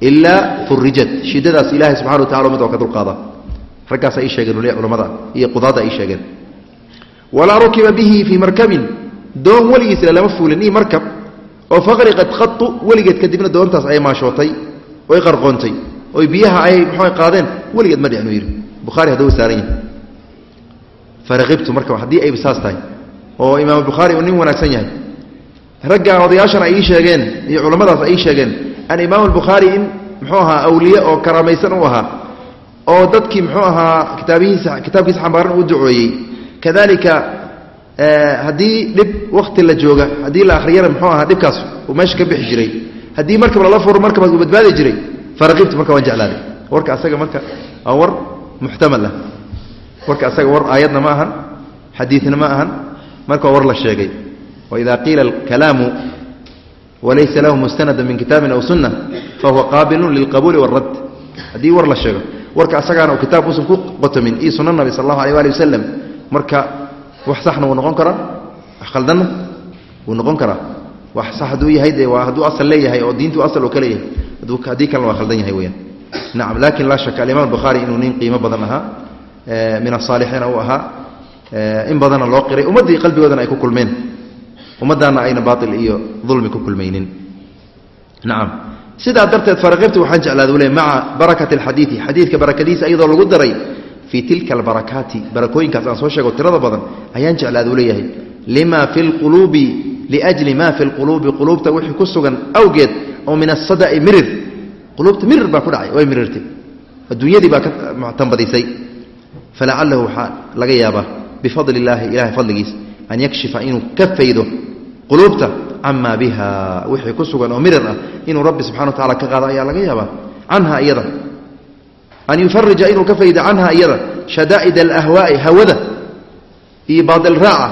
Speaker 1: ilaa furijat shiddadaas ilahay subxana wa tacala umad waa ka dulqaada raggaasa ii sheegeen waliya culamada iyo qudaada ii sheegeen. Walaa rukiba bihi fii markabin. Doon weligiisle lama fuulin. Ii markab. Oo faqriqad qatu weligeed kadibna doontaas ay maashootay. Oy qarqoontay. Oy biyaha ay muxuu qaadeen? Weligeed ma dhicnu yidhi. Bukhaari hadduu saaran yahay. Faraqibtu marka haddii ayba saas tahay. Oo imaam bukhaari uu nin wanaagsan yahay. Ragga odayaashan ay ii sheegeen. Iyo culammadaas ay ii sheegeen. An imaam albukhaari in muxuu ahaa awliye oo karaamaysan u ahaa oo dadkii muxuu ahaa kitaabihiisa kitaabkiisa xambaaran uu ducooyey. Kadalika haddii dhib wakti la jooga haddii la akhriyana muxuu ahaa dhibkaas uu meesha ka bixi jiray haddii markab lala furo markabaas uu badbaadi jiray faraqibtu marka waan jeclaaday warka asaga marka waa war muxtamal ah. Warka asaga war aayadna ma ahan xadiidna ma ahan marka waa war la sheegay. Waida qiila alkalaamu walaysa lahu mustanada min kitaabin aw sunna fahuwa qaabilun lilqabuuli wاlradd haddii war la sheego warka asagaana kitaab usan ku qotomin iyo sunna nabi sal allahu alيh ali wasalam marka wax saxna wuu noqon karaa? Wax khaldanna wuu noqon karaa? Wax sax hadduu yahay dee waa hadduu asal leeyahay oo diintu asal oo ka leeyahay haddii kalena waa khaldan yahay weyaan nacam laakiin laa shaka alimaam bukhaari inuu nin qiimo badan ahaa min asaalixiina uu ahaa in badanna loo qiray. Ummaddii qalbigoodana ay ku kulmeen. Ummaddaana ayna baail iyo dulmi ku kulmaynin. Nacam sidaa darteed faraqibtu waxaan jeclaada le maca barakati alxadiidi xadiidka barakadiisa iyadoo lagu daray fii tilka albarakaati. Barakooyinkaas aan soo sheego tirada badan ayaan jeclaada u leeyahay. Lima fi lquluubi liajli ma fi lquluubi quluubta wixii ku sugan awgeed oo min asada'i mirir. Quluubta mirir baa ku dhacay way mirirtay. Adduunyadii baa ka tanbadisay falacalahu waxaa laga yaabaa bifadli illaahi ilahay fadligiis an yakshifa inuu ka faydo quluubta camaa biha wixii ku sugan oo mirir ah inuu rabbi subxana wa tacala ka qaado ayaa laga yaabaa. Canha iyada an yufarija inuu ka faydo canha iyada shadaa'id alahwaa'i hawada iyo baadil raaca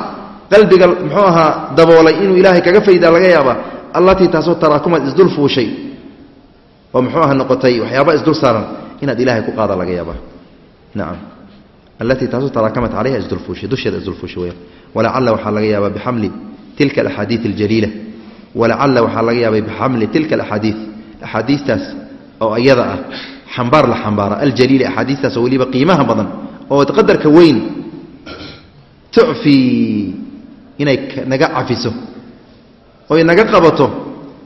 Speaker 1: qalbiga muxuu ahaa daboolay inuu ilaahay kaga faydaa laga yaaba allatii taasoo taraakumad isdul fuushay. Oo muxuu aha noqotay waxyaaba isdul saaran inaad ilaahay ku qaada laga yaaba nacam. Allatii taasoo taraakamat calayha isdulfuushay dusheeda isdulfuushay weyaan walacalla waxaa laga yaabaa bixamli tilka alaxaadiid aljaliila walacalla waxaa laga yaabay bixamli tilka alaxaadiid axaadiistaas oo iyada ah xambaar la xambaara aljaliila axaadiistaas oo weliba qiimaha badan oo qadarka weyn tucfii inay naga cafiso oy naga qabato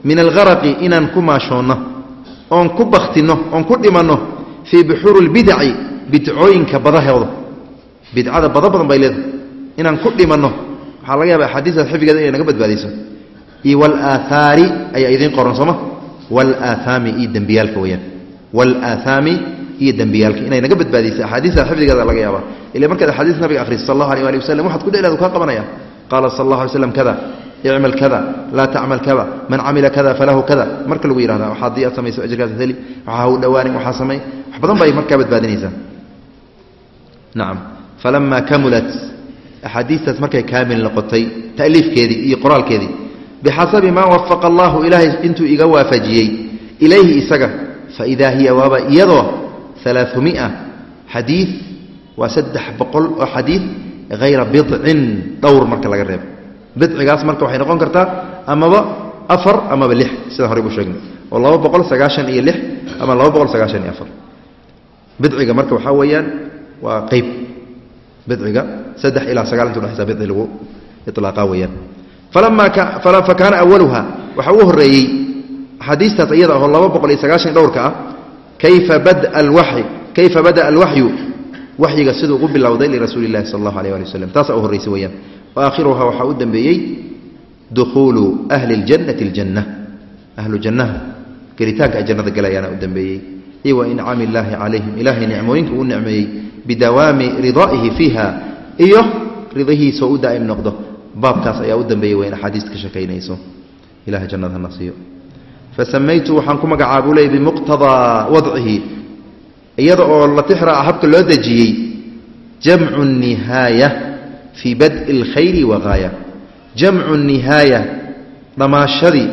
Speaker 1: min algaraqi inaan ku maashoonno oon ku baktinno oon ku dhimanno fii buxuuri lbidaci bidcooyinka badahooda. Bidcada bada badan bay leedahay. Inaan ku dhimanno waxaa laga yaaba axaadiistaas xifdigeeda inay naga badbaadayso iyo walaaahaari ayaa idiin qoran sooma walaaahaami iyo dembiyaalka weyaan walaaahaami iyo dembiyaalka inay naga badbaadaysa axaadiistaas xifdigeeda laga yaaba ila markaad axaadiis nabiga akhriso sal allahu alيh ali waslm waxaad ku dhelaad kaa qabanaya qaala sal allah alay slam kada icmal kada laa tacmal kada man camila kada falahu kada. Marka lagu yihahda waxaa haddii aad samayso ajirkaas heli waxaa hau dhawaanin waxaa samay. Wax badan bay markaa badbaadinaysaa. Nacam falama kamulat axaadiistaas markay kaamil noqotay ta'liifkeedii iyo qoraalkeedii bixasabi maa wafaqa allahu ilaahay intuu iga waafajiyey ilayhi isaga faidaa hiya waaba iyadoo alaaumia xadiid waa saddex boqol oo xadiid hayra bidcin dhowr marka laga reebo. Bidcigaas marka waxay noqon kartaa amaba afar amaba lix sidaan horey bu sheegnay. Oo laba boqol sagaashan iyo lix ama laba boqol sagaashan iyo afar. Bidciga bidciga saddex ilaa sagaalanta udhexaysa bidci lagu ilaaqa weeyaan. Fa kaana awaluha waxaa ugu horeeyey axaadiistaas iyada oo laba boqol iyo sagaashan dhowrka ah kayfa bada'a alwaxyu waxyiga siduu ugu bilowday lirasuuli lahi sal allahu aleh ali waslm taasaa u horreysa weyaan waakhiruha waxaa u dembeeyey dukhuulu ahli ljannati ljanna ahlu jannaha gelitaanka ay jannada gelayaana u dembeeyey iyo wa incaami illaahi calayhim ilaahay nicmooyinka uu nicmeeyey bidawaami ridaa'ihi fiiha iyo ridahiisoo u daa'im noqdo baabkaas ayaa u dambeeyey wayn axaadiist ka shakaynayso ilahay jannada hana siiyo fasamaytu waxaan ku magacaabuu leey bimuqtadaa wadcihi iyada oo la tixraaca habka loo dejiyey jamcu nihaaya fii bad'i اlkhayri wagaaya jamcu nihaaya dhammaashadii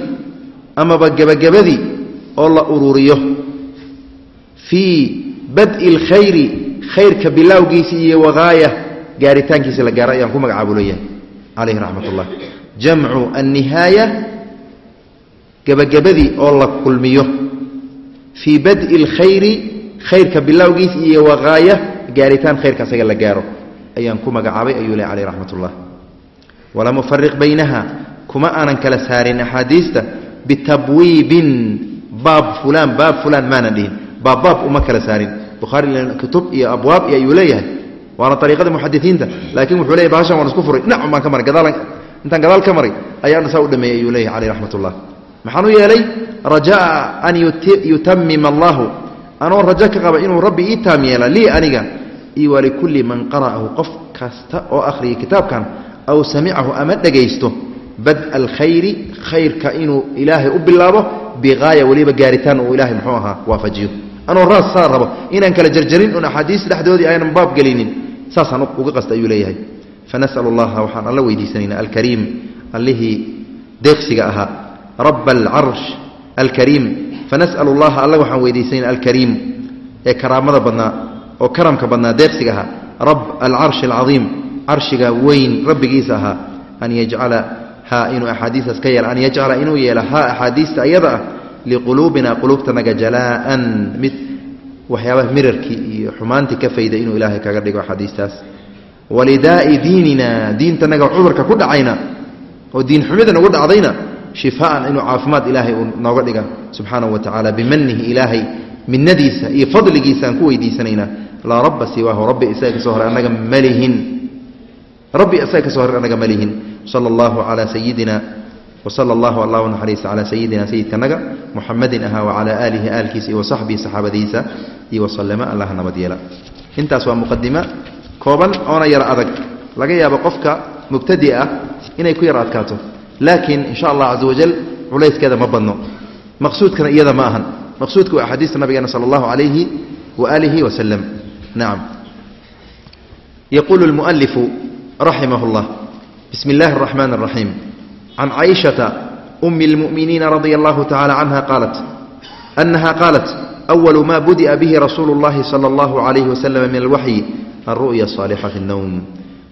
Speaker 1: amaba gebagabadii oo la ururiyo fii bad'i اlkhayri khayrka bilowgiisa iyo wagaaya gaaritaankiisa la gaaro ayaan ku magacaabuu leeyahay calayhi raxmat ullah jamcu annihaaya gebagabadii oo la kulmiyo. Fii bad'i اlkhayri khayrka bilowgiisa iyo wagaaya gaaritaan khayrka asaga la gaaro ayaan ku magacaabay ayuu leh caleyh raxmat ullah walam ufariq baynaha kuma aanan kala saarin axaadiista bitabwiibin baab fulaan baab fulaan maanan dhihin baab baab uma kala saarin. Bukhaari kutub iyo abwaab ayuu leeyahay. Waana ariiqada muxadisiinta laakiin wuxuu leeyahy bahashan waan isku furay. Dhinacun baan ka maray. Intaan gadaal ka maray ayaan saa u dhameeyey ayuu leeyahay caleyh raxmat ullah maxaan yeelay rajaa an yutamima allahu anoo rajo ka qaba inuu rabbi ii taam lii aniga iyo walikulli man qara'ahu qof kasta oo akhriyay kitaabkan aw samicahu ama dhegaysto bad'a alkhayri khayrka inuu ilaahay u bilaabo bigaaya weliba gaaritaan uu ilahay muxuu ahaa waafajiyo anoo raas saa rabo inaan kala jarjarin un axaadiis dhexdoodii aynan baab gelinin saasaan uga qasta ayuu leeyahay. Fanas'al allaha waxaan alla weydiisanaynaa alkariim allihii deeqsiga ahaa raba alcarsh alkariim fanas'al allaha alla waxaan weydiisanayna alkariim ee karaamada badnaa oo karamka badnaa deeqsiga ahaa rab alcarshi alcadiim. Carshiga weyn rabbigiisa ahaa an yajcala ha inuu axaadiistaas ka yeela an yajcala inuu yeela ha axaadiista ayada ah liquluubina quluubtanaga jalaa'an mid waxyaabaha mirarkii iyo xumaantii ka fayda inuu ilaahay kaga dhigo axaadiistaas walidaa'i diinina diintanaga cudurka ku dhacayna oo diin xumida nagu dhacdayna shifaan inuu caafimaad ilaahay nooga dhiga subxaanahu wa tacaala bimanihi ilaahay minadiisa iyo fadligiisaan ku weydiisanaynaa laa rabba siwaahu rabbi isaga ka soo horay annaga malihin rabbi isaga ka soo horay annaga malihin sala allahu calaa sayidina wsala allahu allah naxariista calaa sayidina sayidkanaga muxamadin ahaa wacalaa aalihi aalkiisa iyo wasaxbihi saxaabadiisa iyo wasalama allaha nabad yeela intaas waa muqadimo kooban oona yaro adag. Laga yaabo qofka mubtadi ah inay ku yar adkaato. Laakiin insha allah caza wajal culayskeeda ma badno. Maqsuudkana iyada ma ahan. Maqsuudka waa axaadiista nabigeena sala allahu calayhi waaalihi wasalam nacam yaquulu lmualifu raximah llah bismi illahi الرحيم عن عائشة أم المؤمنين رضي الله تعالى عنها قالت أنها قالت أول ما بدأ به رسول الله صلى الله عليه وسلم من الوحي الرؤيا الصالحة في النوم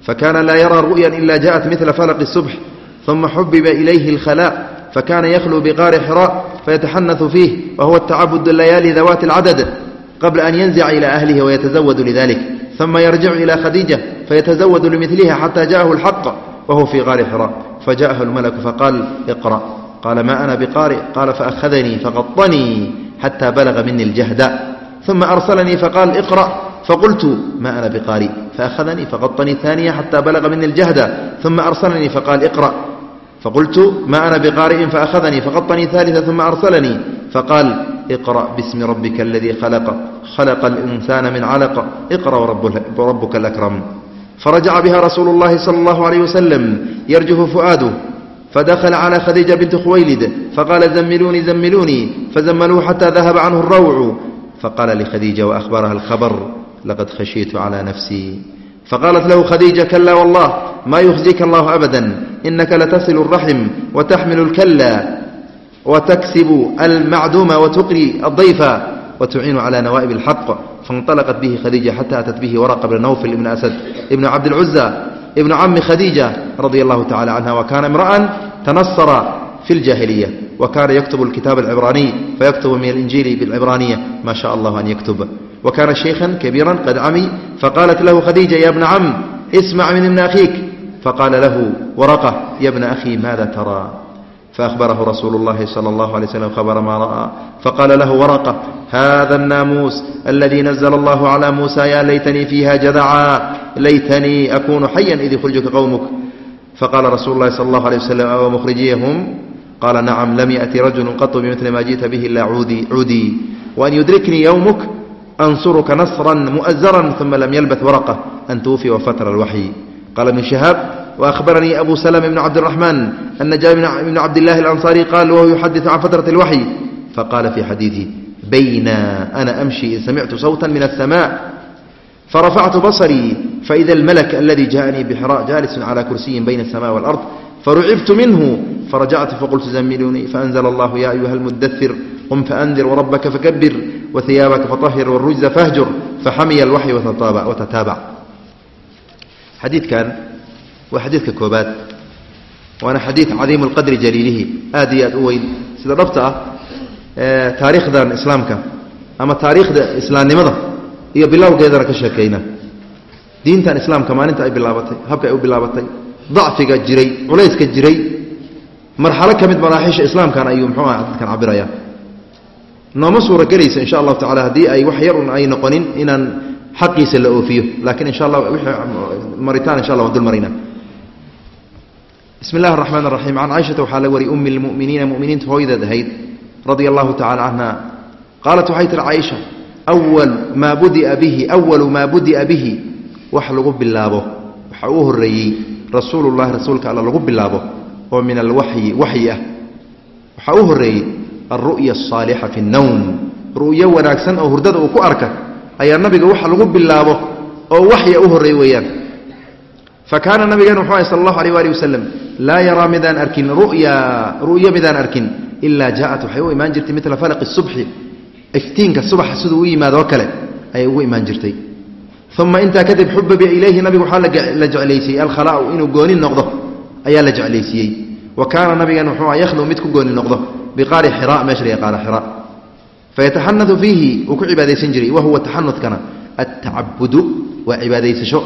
Speaker 1: فكان لا يرى رؤيا إلا جاءت مثل فلق الصبح ثم حبب إليه الخلاء فكان يخلو بغار حراء فيتحنث فيه وهو التعبد الليالي ذوات العدد قبل أن ينزع إلى أهله ويتزود لذلك ثم يرجع إلى خديجة فيتزود لمثلها حتى جاءه الحق وهو في غار حراء فجاءه الملك فقال اقرأ قال ما أنا بقارئ قال فأخذني فغطني حتى بلغ مني الجهد ثم أرسلني فقال اقرأ فقلت ما أنا بقارئ فأخذني فغطني ثانية حتى بلغ مني الجهد ثم أرسلني فقال اقرأ فقلت ما أنا بقارئ فأخذني فغطني ثالثة ثم أرسلني فقال اقرأ باسم ربك الذي خلق خلق الإنسان من علق اقرأ وربك الأكرم فرجع بها رسول الله صلى الله عليه وسلم يرجف فؤاده فدخل على خديجة بنت خويلد فقال زملوني زملوني فزملوه حتى ذهب عنه الروع فقال لخديجة وأخبرها الخبر لقد خشيت على نفسي فقالت له خديجة كلا والله ما يخزيك الله أبدا إنك لتصل الرحم وتحمل الكلا وتكسب المعدوم وتقري watuciinu cala nawaa'ib alxaq fainطalaqat bihi khadiija xata atat bihi waraqa bn nawfil ibn asad ibn cabdilcuza ibnu cami khadiija radia allahu tacala canha wa kana imra'an tanasara fi اljaahiliya wa kana yaktubu alkitaab alcibraaniy fayaktubu min alinjiili bilcibraaniya ma sha allah an yaktub wa kana shaykhan kabiira qad cami faqaalat lahu khadiija ya bna cam ismac min ibni akhiik faqaala lahu waraqa ya bna akhi maada taraa رسول الله صلى الله عليه وسلم خبر ما رأى فقال له ورقة هذا الناموس الذي نزل الله على موسى يا ليتني فيها جذعا ليتني أكون حيا إذ يخرجك قومك فقال رسول الله صلى الله عليه وسلم أو مخرجيهم قال نعم لم يأتي رجل قط بمثل ما جئت به إلا عودي, عودي وأن يدركني يومك أنصرك نصرا مؤزرا ثم لم يلبث ورقة أن توفي وفتر الوحي قال ابن شهاب وأخبرني أبو سلم بن عبد الرحمن أن جابر بن عبد الله الأنصاري قال وهو يحدث عن فترة الوحي فقال في حديثه بين أنا أمشي إذ سمعت صوتا من السماء فرفعت بصري فإذا الملك الذي جاءني بحراء جالس على كرسي بين السماء والأرض فرعبت منه فرجعت فقلت زملوني فأنزل الله يا أيها المدثر قم فأنذر وربك فكبر وثيابك فطهر والرجز فاهجر فحمي الوحي وتتابع, وتتابع حديث كان waa xadiidka koobaad. Waana xadii cadiimu lqadri jaliilihi. Aad iyo aad u weyn. Sida dhabta ah taariikhdan islaamka ama taariikhda islaamnimada iyo bilowgeedana ka sheekayna. Diintan islaamka maalinta ay bilaabatay habka ay u bilaabatay dacfiga jiray culayska jiray marxalo ka mid maraaxiisha islaamkan ayuu mxuu aha dadkan cabiraya nooma suura gelaysa insha allahu tacala haddii ay wax yarun ay noqonin inaan xaqiisa la oofiyo. Laakiin insha allah wixii maritaan insha allah waan bismi illahi araxmaan araxiim can caaishata waxaa la wariyay ummi lmu'miniina mu'miniinta hooydeed ahayd radia allahu tacala canha qaalat waxay tihi caaisha awal maa budia bihi awalu maa budi'a bihi. Wax lagu bilaabo waxa uu horeeyey rasuulullahi rasuulka alla lagu bilaabo oo min alwaxyi waxyi ah. Waxaa u horeeyey alru'ya asaalixa fi nnowm ru'yo wanaagsan oo hurdada uu ku arka ayaa nabiga waxa lagu bilaabo oo waxya u horreey weeyaan fa kaana nabigeena wuxuu ahay sala allahu alayh waali wasalam laa yaraa midaan arkin ru'ya ru'yo midaan arkin ilaa jaaءat waxay u imaan jirtay midla falaqi subxi iftiinka subaxa siduu u yimaado oo kale ayay ugu imaan jirtay uma intaa kadib xubiba ilayhi nabigu waxaa la jeclaysiiyey alkhalaau inuu gooni noqdo ayaa la jeclaysiiyey wa kaana nabigan wuxuu yakhlu mid ku gooni noqdo biqaari xira meesha la qaara xira fayataxanau fiihi wuu ku cibaadaysan jiray wahuwa taxanudkana altacabudu waa cibaadaysasho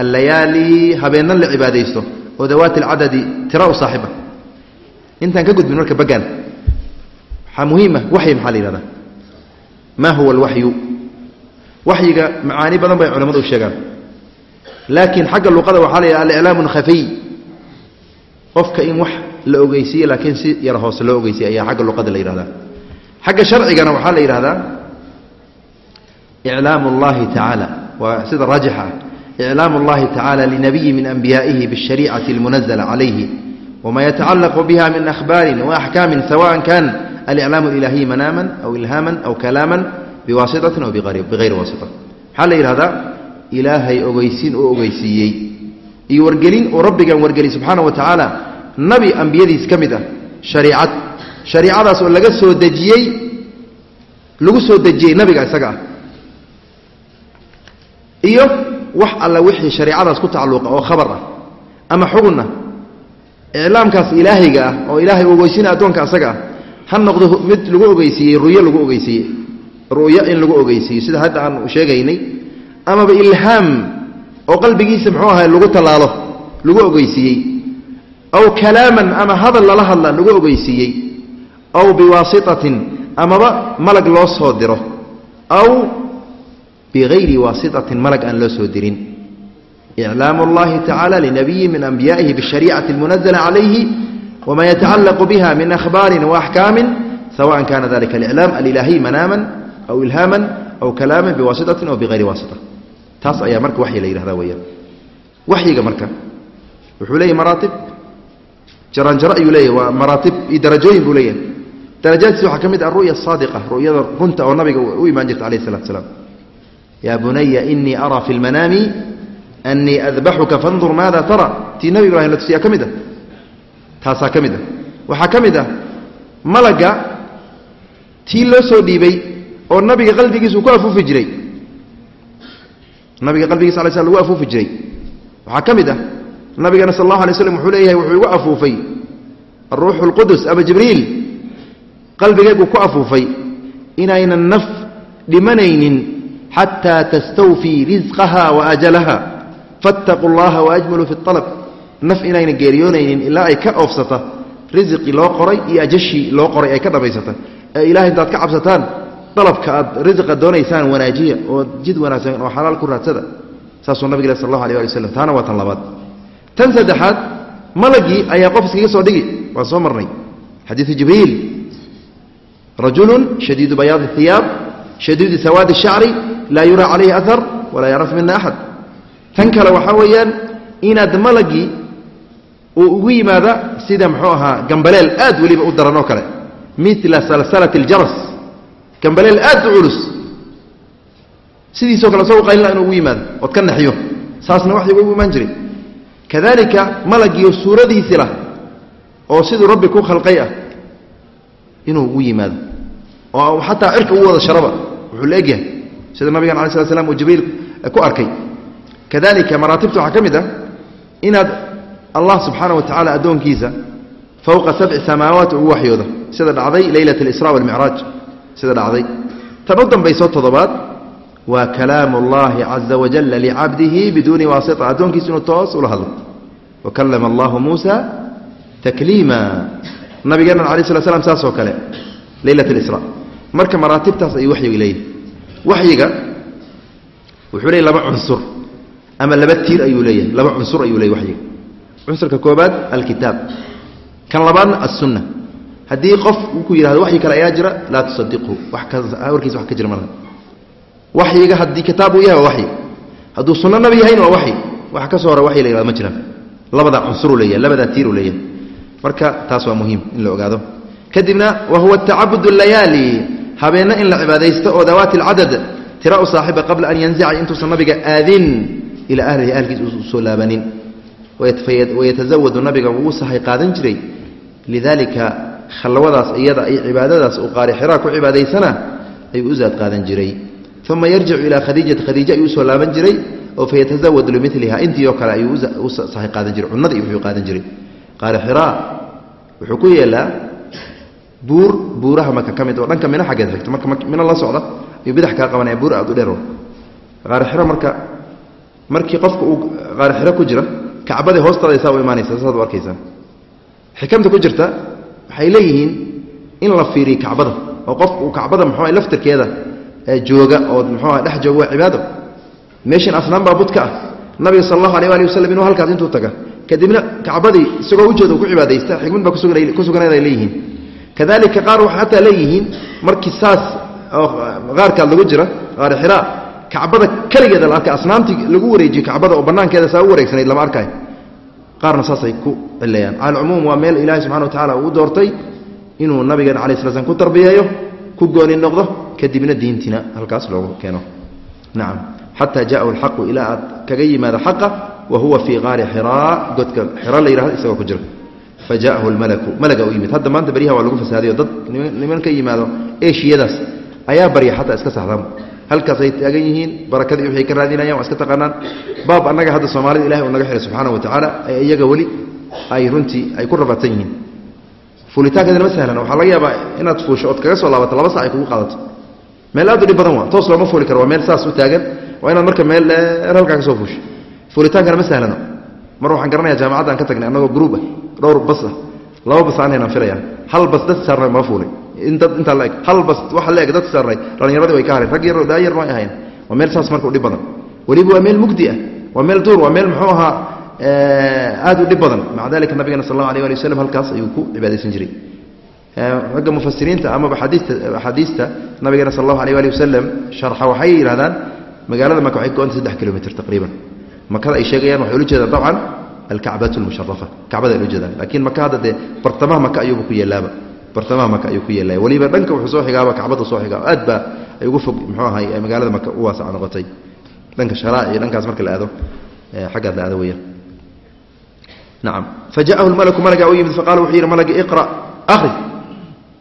Speaker 1: allayaali habeenna la cibaadaysto oo dawaati alcadadi tira u saaxiba intaan ka gudbin marka bagaan. Waxaa muhiima waxyi maxaa la yihahdaa ma huwa alwaxyu waxyiga macaani badan bay culamadu sheegaan. Laakiin xagga luqada waxaa la yidhaha aliclaamun khafiy qofka in wax la ogeysiiye laakiin si yar hoose loo ogeysiye ayaa xagga luqada la yidhahdaa. Xagga sharcigana waxaa la yidhahdaa iclaamu اllahi tacaala waa sida raajixa ah iclaamu اllahi tacaala linabiyi min anbiyaa'ihi biاshariicati اlmunazla calayhi wma yatacalaqu biha min ahbaarin waaxkaamin sawaءa kan aliclaamu اlilaahiyi manaaman aw ilhaaman aw kalaaman biwaasitatin aw bihayri waasita maxaa la yidhahdaa ilaahay ogeysiin oo ogeysiiyey iyo wargelin oo rabbigan wargeliy subxaana wa tacaala nabi ambiyadiis ka mid ah shariicad shariicadaas oo laga soo dejiyey lagu soo dejiyey nabiga isaga ah iyo wax alla wixii shariicadaas ku tacalluqa oo khabar ah ama xugun ah iclaamkaas ilaahayga ah oo ilaahay ogeysiina addoonka asaga ah ha noqdo mid lagu ogeysiiyey ruyo lagu ogeysiiyey ru'yo in lagu ogeysiiyo sida hadda aan sheegaynay amaba ilhaam oo qalbigiisa muxuu ahay lagu tallaalo lagu ogeysiiyey aw kalaaman ama hadal lala hadla lagu ogeysiiyey aw biwaasitatin amaba malag loo soo diro aw biayri waasiatin malag aan loo soo dirin iclaam اllahi tacaala linabiyi min anbiyaihi bsharicati اlmunazla calayhi wma yatacalaqu biha min ahbaari waaxkaami sawaan kana dalika aliclaam alilaahiy manaaman aw ilhaaman aw kalaaman biwaasitatin aw biayri waasita taas ayaa marka wayi la yihahda weyaan waxyiga marka wuxuu leeyahy maraatib jaranjaro ayuu leeyahy waa maraatib iyo darajooyin buu leeyahay darajaadkiis waxaa ka mid ah ruya saadiqa ruyada runta oo nabiga u imaan jirta alayh salatu salaam yaa bunaya inii araa fi lmanaami anii adbaxuka fandur maada tara. Tii nabi ibrahim la tusiyaa ka mid ah taasaa ka mid ah waxaa ka mid ah malaga tii loo soo dhiibay oo nabiga qalbigiisa ku afuufi jiray. Nabiga qalbigiisa alay slam lagu afuufi jiray. Waxaa ka mid ah nabigana sal allahu alay slam wuxuu leeyahay wuxuu xataa tastawfii risqaha wa ajalaha fattaquu llaha waajmaluu fi alab naf inayna geeriyoonaynin ilaa ay ka oofsata risqii loo qoray iyo ajashii loo qoray ay ka dhammaysata ee ilahay intaad ka cabsataan dalabka aad risqa doonaysaan wanaajiya oo jid wanaagsan oo xalaal ku raadsada saasuu nabig sal allahu alay ali waslam taana waa tan labaad tan saddexaad malagii ayaa qof iskaga soo dhigi laa yuraa calayhi ahar walaa yaraf mina axad tan kale waxaa weeyaan inaad malagii uu ugu yimaada sida muxuu ahaa gambaleel aad weliba u daran oo kale mila salsalati aljaras gambaleel aad u culus. Sidiisoo kale soo qaylina inuu ugu yimaado ood ka naxiyo saasna waxyiga ugu imaan jiray. Kadalika malagiio suuradiisii lah oo siduu rabbi ku khalqay ah inuu ugu yimaado. Oo xataa cirka ugu wada sharaba wuxuu la egyahay sida nabigan ala slat slam uu jibriil ku arkay. Kadalika maraatibta waxaa ka mid ah inaad allah subxaana wa tacala addoonkiisa fowqa sabci samaawaat ugu waxyooda sida dhacday leylat alisra walmicraaj sida dhacday. Tan u dambayso toddobaad waa kalaamu اllahi caza wajala licabdihi biduuni waasita addoonkiisa inuu toos ula hadlo. Wakalama allahu muusa takliima. Nabigeenna alay slat slam saas oo kale leylat alisra marka maraatibtaas ayuu waxyiga leeyahay waxyiga wuxuu leeyahy laba cunsur ama laba tiir ayuu leeyahay laba cunsur ayuu leeyahy waxyiga. Cunsurka koobaad alkitaab. Kan labaadna assunna. Haddii qof ku yidhahdo waxyi kale ayaa jira laa tusadiqhu warkiisa wax ka jira malaha waxyiga haddii kitaab uu yahay waa waxyi. Hadduu sunno nabi yahayna waa waxyi. Wax ka soo hora waxyi la yhahdo ma jiraan. Labadaa cunsuru leeyahay labadaa tiiru leeyahay. Marka taas waa muhiim in la ogaado. Kadibna wa huwa tacabud layaali habeenna in la cibaadaysto oo dawaati alcadad tira u saaxiba qabla an yanzica intuusan nabiga aadin ilaa ahlihi ahlkiis u soo laabanin. Wayatazawadu nabiga wuu sahay qaadan jiray. Lidalika khalwadaas iyada ay cibaadadaas uu qaari xiraa ku cibaadaysana ayuu u qaadan jiray. Uma yarjicu ilaa khadiijati khadiija ayuu u soo laaban jiray oo fayatazawadu limiliha intii oo kale ayuu u sahay qaadan jiray cunnada iyo qaadan jiray. Qaari xiraa wuxuu ku yeelaa buur buuraha maka ka mid oo dhanka mino xaggeed xigto marka mino la socda ayuu bidax kaa qabanaya buur aad u dheer qaari xiro marka markii qofka uu qaari xiro ku jira kacbadii hoostaada u imaanaysa saad u arkaysaa xikamta ku jirta waxay leeyihiin in la fiiriyo kacbada oo qofka uu kacbada muxuu laftirkeeda jooga oo muxuuha dhex jooga waa cibaado. Meeshan asnaan baa budka ah. Nabiga sal allahu alay ali wasalam inuu halkaas intuu taga. Kadibna kacbadii isagoo ujeeda ku cibaadaysta xikmad baa ku suganeed ay leeyihiin kadalika qaar waxay xataa leeyihiin markii saas qaarkaad lagu jira qaari xiraa kacbada keligeeda la arkay asnaamtii lagu wareejiyo kacbada oo banaankeeda saa u wareegsanayd lama arkaayo qaarna saasay ku cileeyaan cala alcumuum waa meel ilaahay subxana wa tacala uu doortay inuu nabigeena alai sla slam ku tarbiyeeyo ku gooni noqdo kadibna diintina halkaas loogu keeno. Nacam xataa jaahu alxaqu ilaa aad kaga yimaado xaqa wa huwa fii qaari xiraa godka xira la yihahdo isagoo ku jira fa jaahu lmalaku malaga u yimid. Hadda maanta baryaha waa lagu fasaadayo dad niman ka yimaado eshiyadaas ayaa barya xataa iska saxdaan halkaasay taagan yihiin barakadii waxay ka raadinayaan waa iska taqaanaan. Baab annaga hadda soomaalida ilahay uu naga xihay subxaana wa tacaala ee iyaga weli ay runtii ay ku rafaadsan yihiin. Fuulitaankeedana ma sahlan. Waxaa laga yaabaa inaad fuusho ood kaga soo laabato laba sac ay kugu qaadato. Meel aad u dhib badan waa. Toos looma fuuli karo waa meel saas u taagan. Waa inaad marka meel dheer halkaa ka soo fuusho. Fuulitaankana ma sahlano mar waxaan garanaya jaamacaddan ka tagnay annagoo gruub ah dhowr bas ah. Laba bas aan haynaan filaya hal bas dad saarnay ma fuulay. Dad intaa la eg hal bas waxa la eg dad saarnay dhallinyaradii way ka hareen. Rag yar daayar ma ahayn. Waa meel saas marka u dhib badan. Weliba waa meel mugdi ah. Waa meel duur waa meel muxuu ahaa aad u dhib badan. Maca dalika nabigana sal allahu alay ali waslm halkaas ayuu ku cibaadaysan jiray. Ragga mufasiriinta amaba adiista axaadiista nabigeena sal allahu alay ali wasalam sharxa waxay yidhahdaan magaalada maka waxay go-anta saddex kilomitr taqriiban makada ay sheegayaan waxay ula jeedaan dabcan alkacbatu lmusharafa kacbada ay ula jeedaan. Laakiin maka hadda bartamaha maka ayuuba ku yeelaaba bartamaha maka ayuu ku yeelaya weliba dhanka wuxuu soo xigaaba kacbada soo xigaaba. Aad baa ay ugu fog muxuu ahay magaalada maka u waasaca noqotay. Dhanka sharaac iyo dhankaas marka la aado xaggaad la aado weyaan nacam fajaءahu lmalaku malagaa u yimid faqala wuxuu yidhi malagi iqra ahri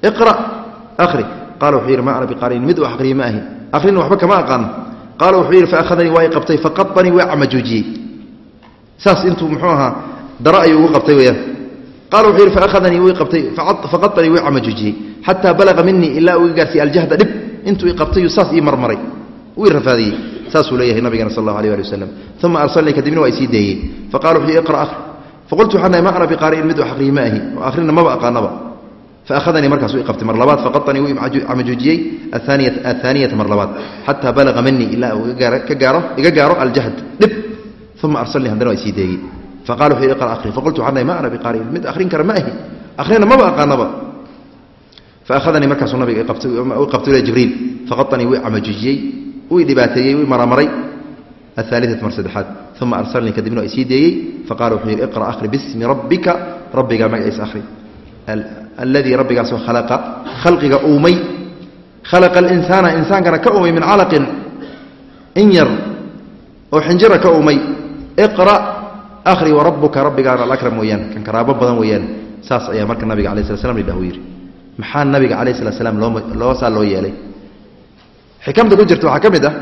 Speaker 1: iqra ahri qaala wuxuu yidhi ma ana biqaariin mid u aqriye ma ahi. Akhrina waxba kama aqaano qaala wuxuu yidhi faahadanii waa i qabtay faqaanii waa camajuujiyey saas intuu muxuu ahaa dara ayuu ugu qabtay weyaan qaala wuxuu yidhi faahadanii i qabtay faqaanii waa camajuujiyey xataa balaga minii ilaa i gaarsiiye aljahda dhib intuu i qabtayuu saas ii marmaray. Uu i rafaadiyey. Saasuu leeyahay nabigana sal allahu alيh ali waslm uma arsalnii kadibna waa isii deeyey faqala wuxuu iqra faqultu waxaan nahay ma ana biqaari'in mid wax akhriyi ma ahi. Oo akhrina maba aqaanaba faahadanii markaasuu i qabtay mar labaad faqaanii wuu camajuujiyey ahaaniyata mar labaad xataa balaga minii ilaa uu iga gaaro aljahd dhib uma arsalnii haddana waa isii deeyey faqala wuxuu iqra ahri faqultu waxaan nahay ma ana biqaari'in mid akhrin kara ma ahi akhrina maba aqaanaba faahadanii markaasuu nabiga qabtay le jibriil faqaanii wuu camajuujiyey wuu dhibaateeyey wuu maramaray ahaaliat mar saddexaad uma arsalnii kadibna waa isii deeyey faqala wuxuu yidhi iqra ahri bismi rabbika rabbigaa magaciisa ahri alladii rabbigaasoo khalaqa khalqiga uumay khalaqa alinsaana insaankana ka uumay min calaqin in yar oo xinjira ka uumay. Iqra ahri warabuka rabbigaana alakram weeyaan kan karaabo badan weeyaan. Saas ayaa marka nabiga alai slat slam lidhah u yidhi. Maxaa nabiga calayh slat slam loo saa loo yeelay? Xikamta ku jirta waxaa ka mid ah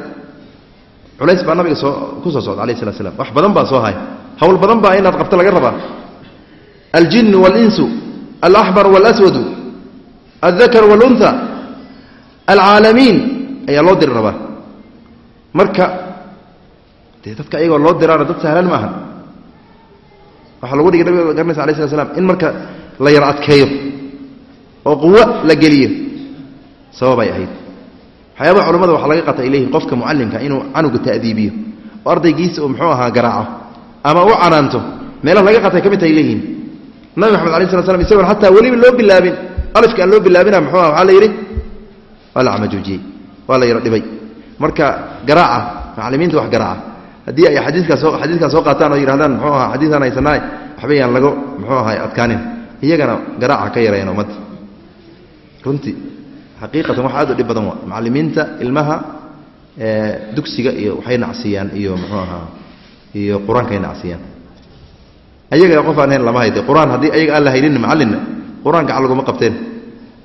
Speaker 1: culays baa nabiga soo ku soo socda alayh slat slam wax badan baa soo hay hawl badan baa inaad qabto laga rabaa. Aljinu waاlinsu alaxbar waاlaswadu aldakar wاlunha alcaalamiin ayaa loo diri rabaa marka dee dadka ayagoo loo diraana dad sahlan maaha waxaa lagu dhigay nabiga garanaysa alay slat slam in marka la yar adkeeyo oo quwo la geliyo sababay ahayd waxyaabaha culamada waxaa laga qata ay leeyihiin qofka mucallimka inuu canuga ta'diibiyo oo ardaygiisa uu muxuu ahaa garaaco ama u canaanto meelaha laga qatay ka mid tahay leeyihiin nabi maxamed alai slat slam isagoon xataa weliba loo bilaabin alifka aan loo bilaabina muxuu aha waxaa la yidhi waa la camajuujiyey waa la yaro dhibay. Marka garaaca macallimiinta wax garaaca. Haddii ay xadiikaa soo xadiiskaa soo qaataan oo yidhahdaan muxuu ahaa xadiisaan haysanaay waxba yaan lago muxuu ahaa adkaanin. Iyagana garaaca ka yarayeen ummadda runtii xaqiiqatan wax aad u dhib badan waa macallimiinta ilmaha dugsiga iyo waxay nacsiiyaan iyo muxuu ahaa iyo qur'aankaay nacsiiyaan ayaga qof aan hayn lama hayde. Qur'aan haddii ayaga aan la hayninna macallinna qur'aan gacan laguma qabteen.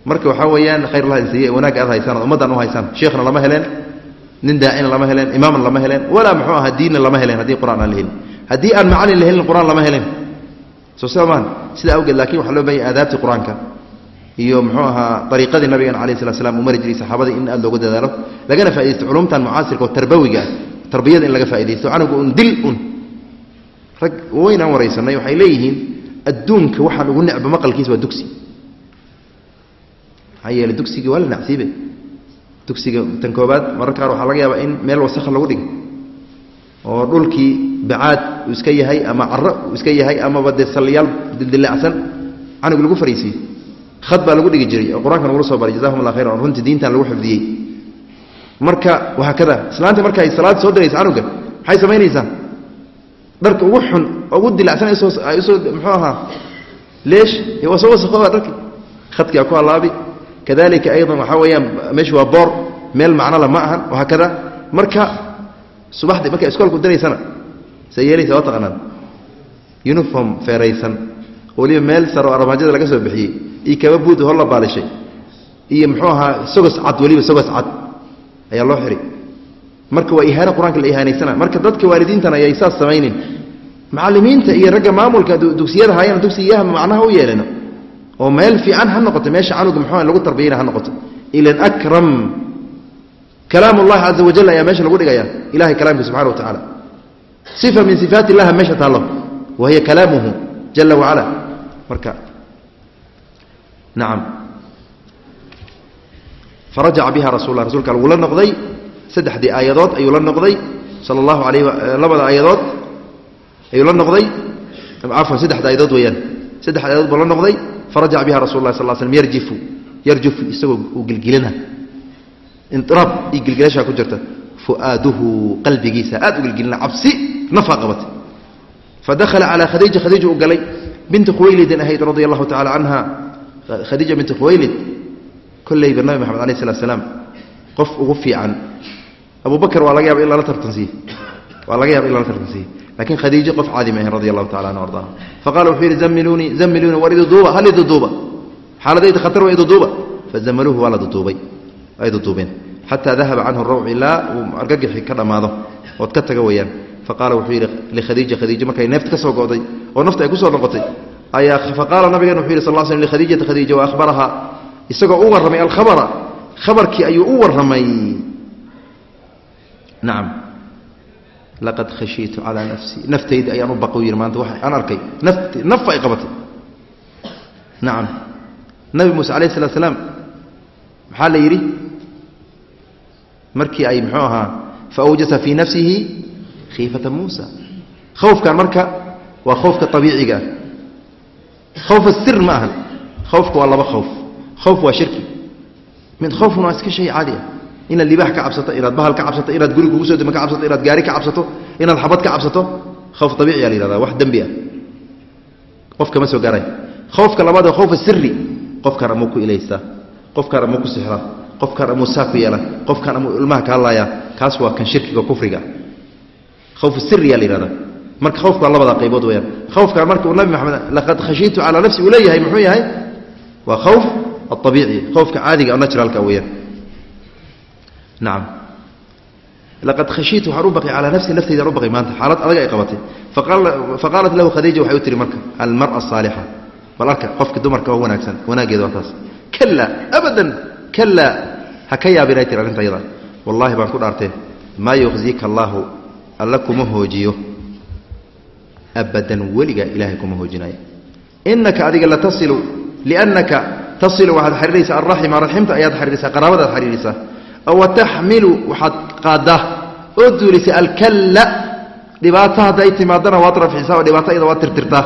Speaker 1: Marka waxaa weeyaan khayr la haysiiye wanaag aad haysaan od ummaddan u haysaan sheekhna lama heleen nin daacina lama heleen imaamna lama heleen walaa muxuu ahaa diinna lama heleen haddii qur'aan aan la helin. Haddii aan macallin la helin qur'aan lama helen soo sida maan sidaa awgeed laakiin waxaa loo bahanya aadaabtii qur'aanka iyo muxuu ahaa ariiqadii nabigeena alayh slat slam uu mari jiray saxaabadii in aad looga dadaalo lagana faa'idaysto culumtan mucaasirka oo tarbawiga ah tarbiyada in laga faa'idaysto canuga un dil un rag weyn aan waraysanay waxay leeyihiin adduunka waxaan ugu necba maqalkiisa waa dugsi. Maxaa yeeley dugsigii waa la nacsiibe dugsiga tan koobaad mararka qaar waxaa laga yaabaa in meel wasakha lagu dhigo oo dhulkii bacaad uu iska yahay ama caro uu iska yahay amaba dee salliyaal dildilaacsan canug lagu fariisiiyo had baa lagu dhigi jiray oo qur'aanka nagula soo baray jazahum allah khayran runtii diintan lagu xifdiyey. Marka wahaa kada islaanta marka ay soo diraysa canuga maxay samaynaysaa dharka ugu xun ugu dilacsan ay u soo muxuu ahaa leesh wasakooba dharki khadkia ku halaabi kadalika aydan waxaa weeyaan meeshu waa boor meel macnola ma ahan wahaakada marka subaxdii markay iskoolku diraysana say yeelaysa waa taqaanaan. Uniform feeraysan. Weliba meel saro armaajada laga soo bixiyey iyo kaba buud hor la baalishay iyo muxuu ahaa sogos cad weliba sogos cad ayaa loo xiri marka waa ihaano qur'aanka la ihaanaysana. Marka dadka waalidiintana ayay saas samaynin. Macalimiinta iyo ragga maamulka dugsiyada haayana dugsiyaha macnaha u yeelano oo meel fiican ha noqoto meesha canuga muxuu lagu tarbiyana ha noqoto. Ilan akram. Kalaam ullahi caza wajal ayaa meesha lagu dhigaya ilahay kalaamka subxana wa tacaala sifa min sifaat illaha meesha taallo. Wa kalaamuhu jala wacala marka nacam farajaca biha rasul la rasulka wuu la noqday saddexdii aayadood ayuu la noqday sala allahu alayh labada aayadood ayuu la noqday. Cafwan saddexda aayadood weeyaan. Saddexda aayadood buu la noqday. Farajaca biha rasul lah sal l slm yarjifu yarjufu isagoo uu gilgilana iniraab iyo gilgilashaa ku jirta. Fu'aaduhu qalbigiisa aad u gilgilina cabsi nafaa qabatay fadakhala calaa khadiija khadiija u galay. Binti khuwaylidin ahayd radia allahu tacala canha khadiija binti khuwaylid kollayba nabi maxamed alayh slat slaam qof ugu fiican. Abu bakr waa laga yaba in lala tartansiiye waa laga yaba in lala tartansiiye laakiin khadiijo qof caadi ma ahayn radi allahu tacala anhu ardaha. Faqala wuxuu yidhi zamiluunii zamiluunii war iduduuba hal iduduuba xaaladayda khatar waa iduduuba fazamaluuhu waa la duduubay. Ay duduubeen xataa dahaba canhu rawc ilaa uu argagixi ka dhammaado ood ka taga weeyaan. Faqaala wuxuu yidhi likhadiija khadiija markay neefta ka soo go'day oo nafta ay ku soo noqotay ayaa faqaala nabigan wuxuu yidhi sal l slm likhadiijata khadiija wa ahbaraha isagoo u warramay alkhabara khabarkii ayuu u warramay. Nacam laqad khashiitu calaa nafsii naftayda ayaan u baqay u maanta aan arkay. Naf ay qabatay. Nacam nabi muuse alayh isalaat slaam maxaa la yidhi? Markii ay muxuu ahaa faawjasa fii nafsihi khiifata muusa. Khawfkan marka waa khowfka abiiciga ah khowf sir ma ahan. Khowfka waa laba khowf khowf waa shirki mid khowfun waa iska shay caadi ah inaad libaax ka cabsato inaad bahal ka cabsato inaad guri kugu soo dema ka cabsato inaad gaari ka cabsato inaad xabad ka cabsato khowf abiiciya la yihahda wax dembi ah qofka ma soo gaaray khowfka labaad waa khowf siri qofkan amuu ku ilaysaa qofkaan amuu ku sixraa qofkaan amuu saa ku yeela qofkaan amuu ilmaha kaa laaya kaas waa kan shirkiga kufriga khawfu siriyaa la yihahda marka khawfka waa labada qaybood weyaan khawfkan marka uu nabi maxamed laqad khashiitu calaa nafsi uu leeyahay muxuu yahay waa khawf aabiici khawfka caadiga oo naturalka weyaan nacam laqad khashiitu waxaan u baqay calaa nafsi naftaydan u baqay maanta. Xaalad adag ay qabatay. Faqaalat lahu khadiija waxay u tihi marka almara asaalixa bal arka qofka dumarka oo wanaagsan wanaaggeeda waa taas. Kala abadan kala ha ka yaabinay tir arrinta yada wallahi baan ku dhaartee maa yukhzika allaahu alla kuma hoojiyo. Abadan weligaa ilaahay kuma hoojinayo inaka adiga latasilu liannaka tasilu waxaad xariiraysaa alraxima raximta ayaad xariiraysaa qaraabadaad xariiraysaa wa taxmilu waxaad qaaddaa. Oo duulisa alkalla dhibaato hadday timaadana waad rafcisaa oo dhibaato iyada waad tirtirtaa.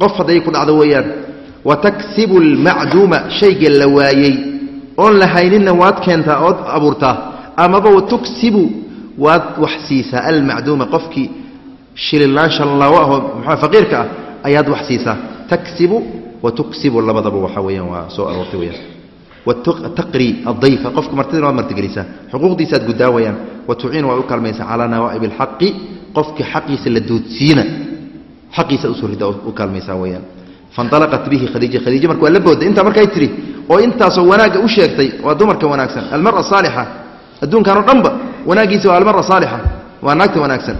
Speaker 1: Qof hadday ku dhacdo weeyaan wa taksibu almacduuma shayga la waayey. Oon la hayninna waad keentaa ood abuurtaa. Amaba wa tuksibu waad wax siisaa almacduuma qofkii shililaan shanlaawo ahoo muxua faqiirka ah ayaad wax siisaa taksibu wa tuksibu labadaba waxa weeyaan waa soo aroortay weyaan wataqri adayfa qofka martidana waad martigelisaa xuquuqdiisaad guddaa weyaan wa tuciinu waad u kaalmaysaa calaa nawaa'ib alxaqi qofkii xaqiisa la duudsiina xaqiisa u soo rida u kaalmaysaa weyaan fanalaqat bihi khadiija khadiija marka waa la booday intaa markay tidhi oo intaasoo wanaagga u sheegtay waa dumarka wanaagsan almara saalixa adduunkan oo dhanba wanaaggiisa waa almara saalixa waa naagta wanaagsan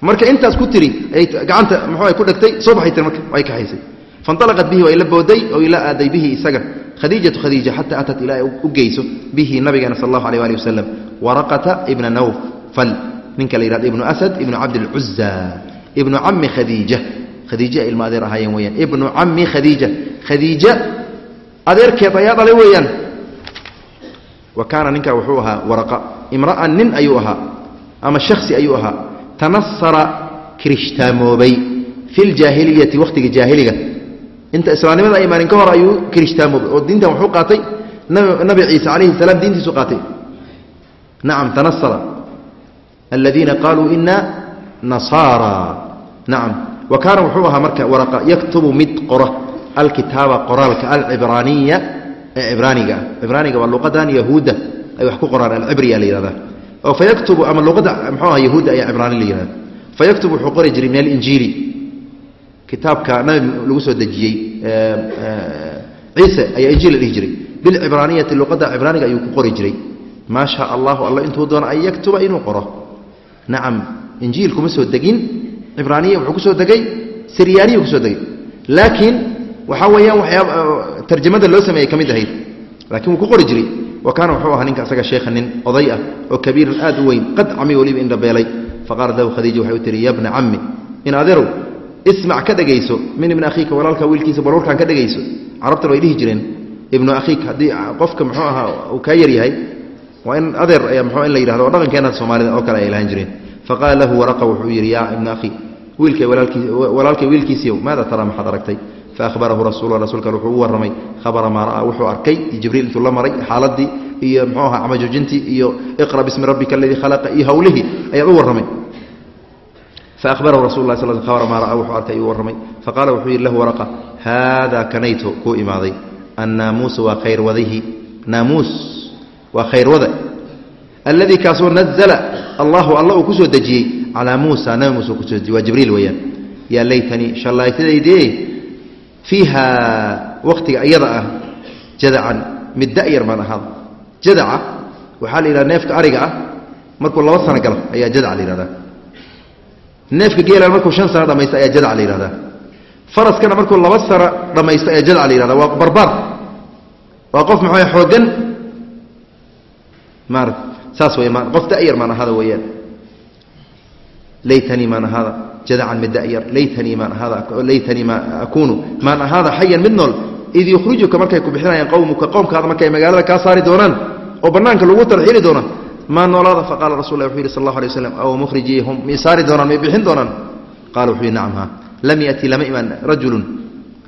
Speaker 1: marka intaas ku tiri ay gacanta muxuu ku dhegtay soo baxay tir marka way kaxaysay fanalaqat bihi way la booday oo ila aaday bihi isaga khadiijatu khadiija xataa atat ilaa u geyso bihi nabigeena sal allahu alيh ali wasalam waraqata ibna nawfal ninka la yihahdo ibnu asad ibnu cabdilcuza ibnu cami khadiija khadiija ilma adeer ahaayeen weyaan ibnu cami khadiija khadiija adeerkeed ayaa dhalay weeyaan wa kaana ninkaa wuxuu ahaa waraqa imra'an nin ayuu ahaa ama shaksi ayuu ahaa tanasara kirishhtaamoobay fi ljaahiliyati wakhtiga jaahiliga inta islaamnimada ay maalin ka hor ayuu kirishhtaamoobay oo diintan wuxuu qaatay nabi ciise calayhi salaam diintiisu qaatay. Nacam tanasara. Aladiina qaaluu ina nasaara. Nacam wa kaana wuxuu ahaa marka waraqa yaktubu mid qora alkitaaba qoraalka alcibraaniya ee cibraaniga ah. Cibraaniga waa luqadan yahuudda ay wax ku qoraan alcibriya la yihahda oo fayaktubu ama luqadda mxuu aha yahuudda ayaa cibraani la yihahda fayaktubu wuxuu qori jiray min alinjiili kitaabka lagu soo dejiyey ciise ayaa injiil la dhihi jiray. Bilcibraaniyati luqadda cibraaniga ayuu ku qori jiray. Maa shaa allahu alla intuu doono an yaktuba inuu qoro. Nacam injiil kuma soo degin. Cibraaniya wuxuu ku degay siryaaniya ku soo degay. Laakiin waxaa weeyaan waxyaab tarjamada loo sameeyey ka mid ahayd. Laakiin wuu ku qori jiray. Wa kaana wuxuu ahaa ninka asaga sheekha nin oday ah oo kabiiran aad u weyn qad cami weliba indhabeelay faqaalat lahu khadiija waxay u tihi ya bna cammi in adeerow ismac ka dhegayso min ibni akhiika walaalka wiilkiisa balwarkaan ka dhegayso carabtana way dhihi jireen ibnu akhiik haddii qofka muxuu ahaa uu kaa yar yahay waa in adeer ayaa mxuu in la yidhahdo oo dhaqankeena soomaalida oo kale ay lahaan jireen. Faqaala lahu waraqa wuxuu yidhi yaa ibna akhi wiilkay walaalkay wiilkiisiiyow maada taraa maxaad aragtay? Faahbarahu rasul rasuulka wuxuu u warramay khabara maa ra'aa wuxuu arkay jibriil intuu la maray xaaladii iyo mxuu ahaa camajoojintii iyo iqra bismi rabbika aladii khalaqa iyo hawlihii ayaad u warramay faahbarahu rasul la sl khabara maa ra'aa wuxuu arkay ayuu warramay faqaala wuxuu yidhi lahu waraqa haadaa kanayto kuu imaaday annaamuusu waa khayrwadihi naamuus waa khayrwada alladii kaasoo nazla allahu alla uu ku soo dejiyey calaa muusa nabi muuse ku soo dejiyey waa jibriil weeyaan yaa laytanii shallaytadaydee fiiha wakhtiga iyada ah jadacan mid da'yar baan ahaada jadaca waxaa la yidhahda neefka ariga ah markuu laba sano galo ayaa jadaca la yihahdaa neefka geelan markuu shan sano dhamaysta ayaa jadaca la yihahdaa faraskana markuu laba sano dhamaysta ayaa jadaca la yihahda waa barbaar. Waa qof maxaa xoogan maara saas wey ma qof da'yar maan ahaada weeyaan. Laytanii maan ahaada jadacan mid da'yar laytanii maan ahaada laytanii ma akuunu. Maan ahaada xayan mid nool. Id yukhrijuka markay ku bixinayaan qowmuka qowmkaada markay magaalada kaa saari doonaan. Oo bannaanka lagu tarxili doona maa noolaada? Faqala rasul wuxuu yihi sal allahu alay waslam aw mukhrijihum may saari doonaan may bixin doonaan qala wuxuu yihi nacam ha. Lam yati lama imaan rajulun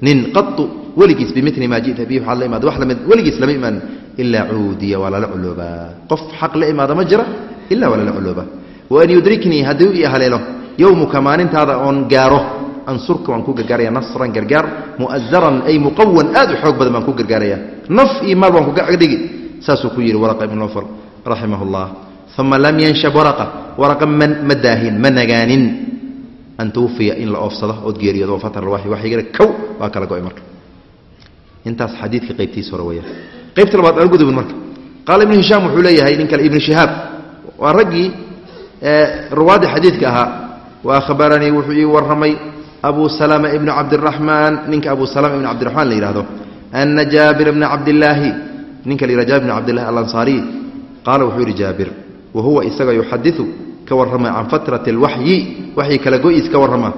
Speaker 1: nin qatu weligiis bimili maa jita bihi waxaad la imaada wax la mid weligiis lama imaan ilaa cuudiya waa culoobaa qof xaq la imaada ma jira ila waa culoobaa waan yudriknii hadduu ii haleelo yowmuka maalintaada oon gaaro ansurka waan ku gargaaraya nasran gargaar mu'azaran ay muqawan aad u xoog badan baan ku gargaaraya. Naf iyo maal baan kuga dhigi. Saasuu ku yidhi waraqa ibn nofal raximah اllah uma lam yanshab waraqa. Waraqa ma daahin ma nagaanin. An tuwfiya in la oofsado ood geeriyoodo fatar waxyi waxyigana kow waa kala go'ay marka. Intaas xadiidka qaybtiisa hore weeyaan qaybta labaad aan gudubin marka. Qaala ibnu hishaam wuxuu leeyahay nin kale ibnu shihaab waa raggii ruwaadii xadiidka ahaa wa akhbaranii wuxuu ii warramay abu salama ibnu cabdiraxmaan ninka abu salama ibnu cabdiraxmaan la yihahdo ana jaabir bna cabdillaahi. Ninka la yihah jabir bn cabdillahi alansaariy qaala wuxuu yidhi jaabir wa huwa isaga yuxadiu ka warrama can fatrati alwaxyi waxyi kala go-iis ka warrama.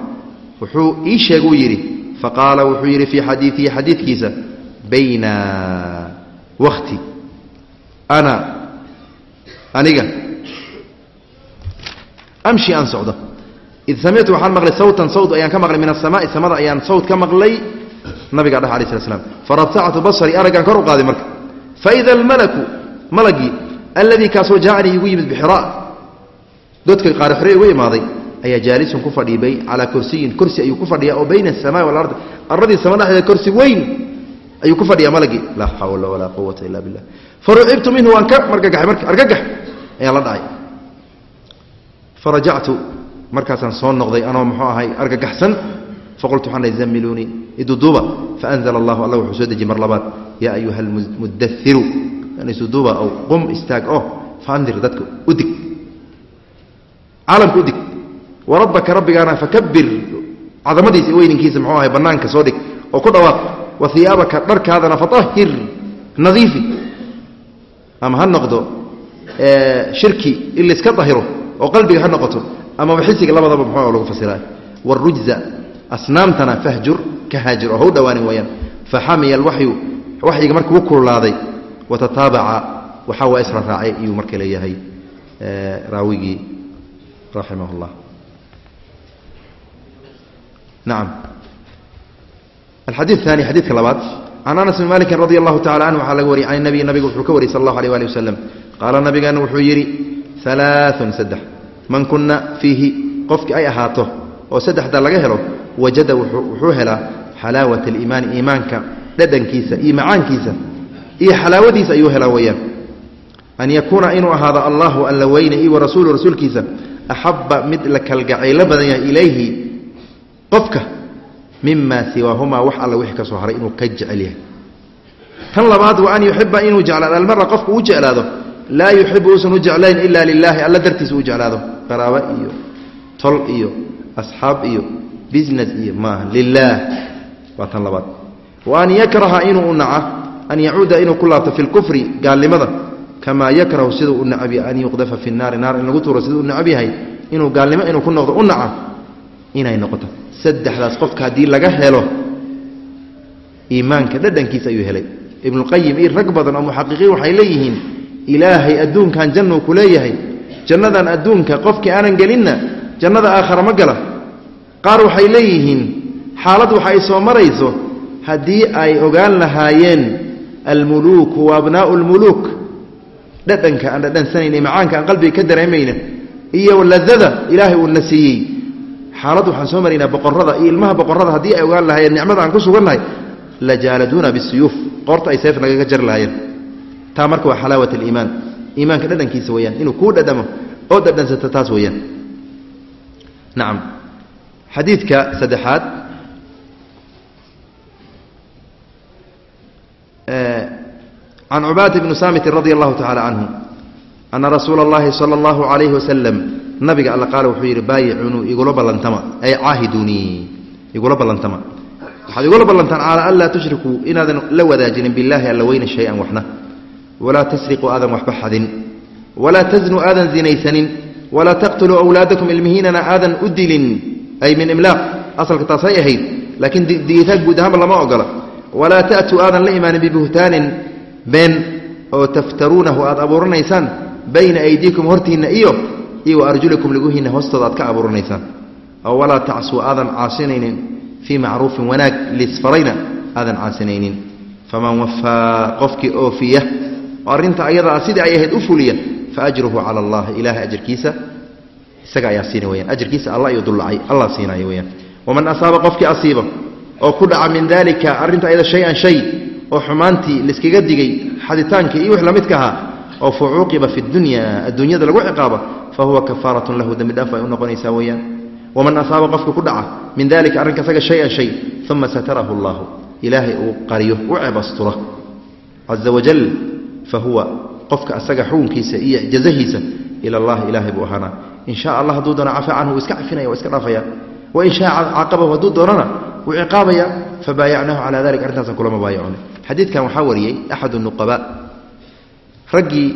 Speaker 1: Wuxuu ii sheeguu yidhi faqaala wuxuu yidhi fii xadiiihi xadiidkiisa bayna wakti ana aniga amshi aan socdo. Id samictu waxaan maqlay sawtan sawt ayaan ka maqlay min asamaai samada ayaan sawt ka maqlay. Nabiga dheh alai slat slam farafactu basri araggaan kor u qaaday marka. Faida almalaku malagii alladii kaasoo jaacanii igu yimid bixira godka qaarixire igu imaaday. Ayaa jaalisun ku fadhiibay calaa kursiyin. Kursi ayuu ku fadhiya oo bayna asamai walard arradii sama dhexdeeda kursi weyn ayuu ku fadhiyaa malagii. Laa xawla walaa quwata illa billah. Farucibtu minhu waan ka margagaxay marka argagax ayaan la dhacay. Farajactu markaasaan soo noqday anoo muxuu ahay argagaxsan faqultu waxaan dhahay zamiluunii iduduuba faanzla allahu alla wuxuu soo dejiyey mar labaad. Yaa ayuha almudairu isuduuba ow qum istaag oo faandir dadka udig caalamka udig warabbaka rabbigaana fakabir cadamadiisa weyninkiisa muxuu ahay bannaanka soo dhig oo ku dhawaaq. Wa hiyaabaka dharkaadana fatahhir. Nadiifi. Ama ha noqdo shirki in layska dahiro oo qalbiga ha noqoto amaba xisiga labadaba muxuu lagu fasiraa. Wاrujza asnaamtana fahjur. Ka haajir. Oo ha u dhowaanin wayaan faxamiya alwaxyu waxyiga markuu kululaaday watataabaca waxaa waa isra raacay iyuu marka leeyahay raawigii raximah اllah nacam alxadiid aani xadiidka labaad can anas bn maliki radi allahu tacala canhu waxaa laga wariyay can nabiy nabiga wuxuu ka wariyay sal allahu alيh ali wasalam qaala nabigeena wuxuu yidhi alaaثun saddex man kuna fiihi qofkii ay ahaato oo saddexda laga helo wajada wuxuu helaa xalaawat aliimaani iimaanka dhadhankiisa iyo macaankiisa iyo xalaawadiisa ayuu helaa weyaan an yakuuna inuu ahaado allahu alla weyne i wa rasuulu rasuulkiisa axabba mid la kalgacaylo badan yahay ilayhi qofka mima siwaahumaa wax alla wixii ka soo haray inuu ka jecel yahay. Tan labaad wa an yuxiba inuu jeclaado. Almara qofku u jeclaado laa yuxibu uusan u jeclayn ila lilaahi alla dartiisa u jeclaado. Qaraabo iyo tol iyo asxaab iyo business iyo maaha lilaah waa tan labaad. Wa an yakraha inuu naca an yacuuda inuu ku laabto fi lkufri gaalnimada kamaa yakrahu siduu u nacab yahay an yuqdafa fi naari. Naar in lagu tuuro siduu u nacab yahay inuu gaalnimo inuu ku noqdo u naca inay noqoto. Saddexdaas qofka haddii laga helo iimaanka dhadhankiisa ayuu helay. Ibnuqayim iyo rag badan oo muxaqiqiin waxay leeyihiin ilaahay adduunkan jannuu ku leeyahay. Jannadan adduunka qofkii aanan gelinna jannada aakhara ma gala. Qaar waxay leeyihiin xaalad waxa ay soo marayso haddii ay ogaan lahaayeen almuluuku wa abnaa'u lmuluuk dhadhanka aan dhadhansanayna macaanka aan qalbiga ka dareemayna iyo ladada ilaahay uuna siiyey xaalad waxaan soo maraynaa boqorada iyo ilmaha boqorada haddii ay ogaan lahaayeen nicmada aan ku sugannahay la jaaladuuna bisuyuuf qoorta ay seef nagaga jari lahaayeen taa marka waa xalaawat aliimaan iimaanka dhadhankiisa weyaan inuu kuu dhadhamo oo dhadhansato taas weyaan nacam xadiidka saddexaad can cubaada بن saamitin radi allahu tacaala canhu أن rasuula الله sala allahu calayhi wasalam nabiga alla qaale wuxuu yidhi baayicunuu igula ballantama ay caahidunii igula ballantama waxaad igula ballantaan calaa an laa tushrikuu inaadan la wadaajinin billaahi alla weyna shay-an waxna walaa tasriquu aadan waxba xadin walaa tasnuu aadan zinaysanin walaa taqtuluu awlaadakum ilmihiinana aadan u dilin ay min imlaaq asalka taasay ahayd laakiin diitaan guud ahaanba lama ogola walaa ta'tuu aadan la imaanin bibuhtaanin been oo taftaruunahu aad abuuranaysaan bayna aydiikum hortiinna iyo iyo wa arjulikum laguhiinna hoostooda aad ka abuuranaysaan. Oo walaa tacsuu aadan caasinaynin fii macruufin wanaag lisfarayna aadan caasinaynin. Faman wafaa qofkii oofiya oo arrinta ayadaa sidii ay ahayd u fuliya fa ajruhu cala allah ilaahay ajarkiisa isaga ayaa siina weyaan ajarkiisa alla ayuu dullacay allah siinaayo weyaan waman asaaba qofkii asiiba oo ku dhaca min daalika arrinta ayada shay-an shay oo xumaantii laiskaga digay xaditaankii iyo wix la midka ahaa oo fa cuuqiba fi dunya adduunyada lagu ciqaaba fa huwa kafaaratun lahu dembi ay u noqonaysaa weeyaan. Waman asaaba qofka ku dhaca min dalika arrinka isaga shay-an shay uma satarahu allahu ilaahay uu qariyo u ceeb astura caza wajal fa huwa qofka asaga xukunkiisa iyo jazahiisa ila allahi ilaahay buu ahaanaa. In shaa allah hadduu doona cafa canhu wuu iska cafinaya waa iska dhaafaya. Wain shaa caaqabahu hadduu doonana wuu ciqaabaya fabaayacnahu calaa dalik arrintaasaan kulama baayacuna xadiidkan waxaa wariyey axadu nuqaba raggii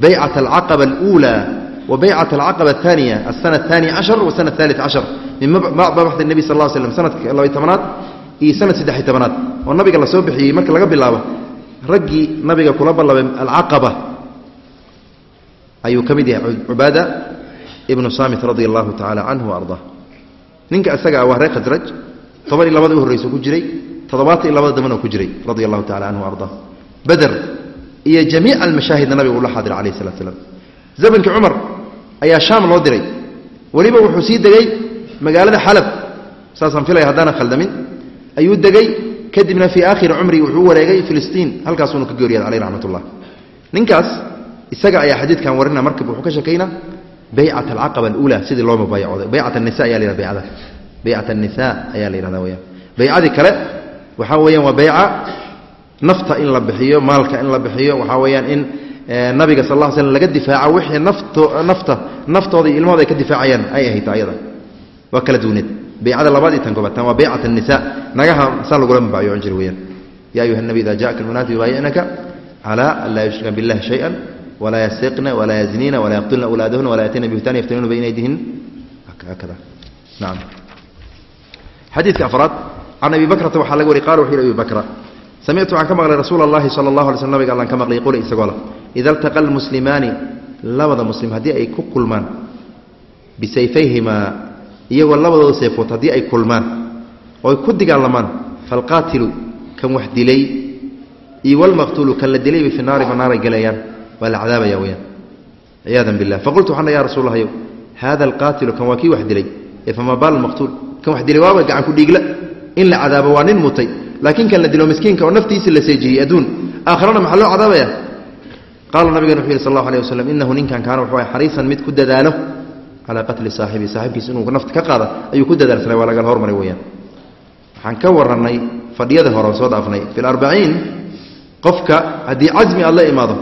Speaker 1: baycat alcaqaba aluulaa wa baycat alcaqaba athaniya asana athani cashar wasana athaalit cashar min babaxdi nebi sal lla slam sanadka labay tobanaad iyo sanad saddex tobanaad oo nabiga la bixiyey marka laga bilaabo raggii nabiga kula ballabay alcaqaba ayuu ka mid yahay cubaada ibnu saamit radia allahu tacala canhu wa ninka isagaa waa reer khasraj toban iyo labada u horreysa ku jiray toddobaatan iyo labada dambana ku jiray radia allahu tacala canhu ardaa beder iyo jamiic almashaahidna nabigu ula xaadira calayh salatu slam zamankii cumar ayaa shaam loo diray. Weliba wuxuu sii degey magaalada xalab saasaan filaya haddaanan khaldamin ayuu degey kadibna fii aakhiri cumri wuxuu wareegay filistiin halkaasuunu ka geeriyad caleyh raxmat ullah ninkaas isaga ayaa xadiidkan warina markab wuxuu ka sheekaynaa baycat alcaqaba aluula sidii loo mubaayacooday. Baycat anisa ayaa la yhahda baycada baycat annisa ayaa la yihahda weyaan baycadii kale waxaa weeyaan waa bayca nafta in la bixiyo maalka in la bixiyo waxaa weeyaan in nabiga sal ly slm laga difaaco wixii nafta naftooda iyo ilmahooda ay ka difaacayaan ay ahayd ayada. Waa kala duwaneed baycada labaad iyo tan koobaad waa baycat annisa nagaha saa lagula mubaayoon jira weyaan ya ayuha nabi ida jaaka almunaatu yubaayicnaka cala an laa yushrika billahi shaya walaa yasriqna walaa yazniina walaa yaqtulna awlaadahuna walaa yatina bihtaan yaftanuuna bayna aydihin hakada. Nacam xadiidka afraad can abi bakrata waxaa laga wariy qala wuxu yhi abi bakra samictu waxaan ka maqlay rasuula allahi sala allahu alay slm nabiga allaan ka maqlay quli isagoo leh ida altaqa almuslimaani labada muslim haddii ay ku kulmaan bisayfayhimaa iyagoo labadooda seefood haddii ay kulmaan ooy ku dagaalamaan falqaatilu kan wax dilay iyo walmaqtuulu kan la dilayba fi naari ma naaray waa la cadaabaya weyaan ciyaadan billah. Faqultu waxaan ya rasul allahy hada alqaatilu kan waa kii wax dilay ee famaa baal maqtuul kan wax dilay waaba gacan ku dhiigla in la cadaabo waa nin mutay laakiin kan la dilo miskiinka oo naftiisa la seejiyey adduun aakharana maxaa loo cadaabaya? Qaala nabigan wuxuu sal allahu alيh waslm inahu ninkan kaana wuxuu ahay xariisan mid ku dadaalo calaa qatli saaxibi saaxibkiis inuu nafta ka qaada ayuu ku dadaalsanay waa lagala hormaray weyaan waxaan ka warannay fadhiyada hore oo soo dhaafnay fi qofka haddii casmi aad imaado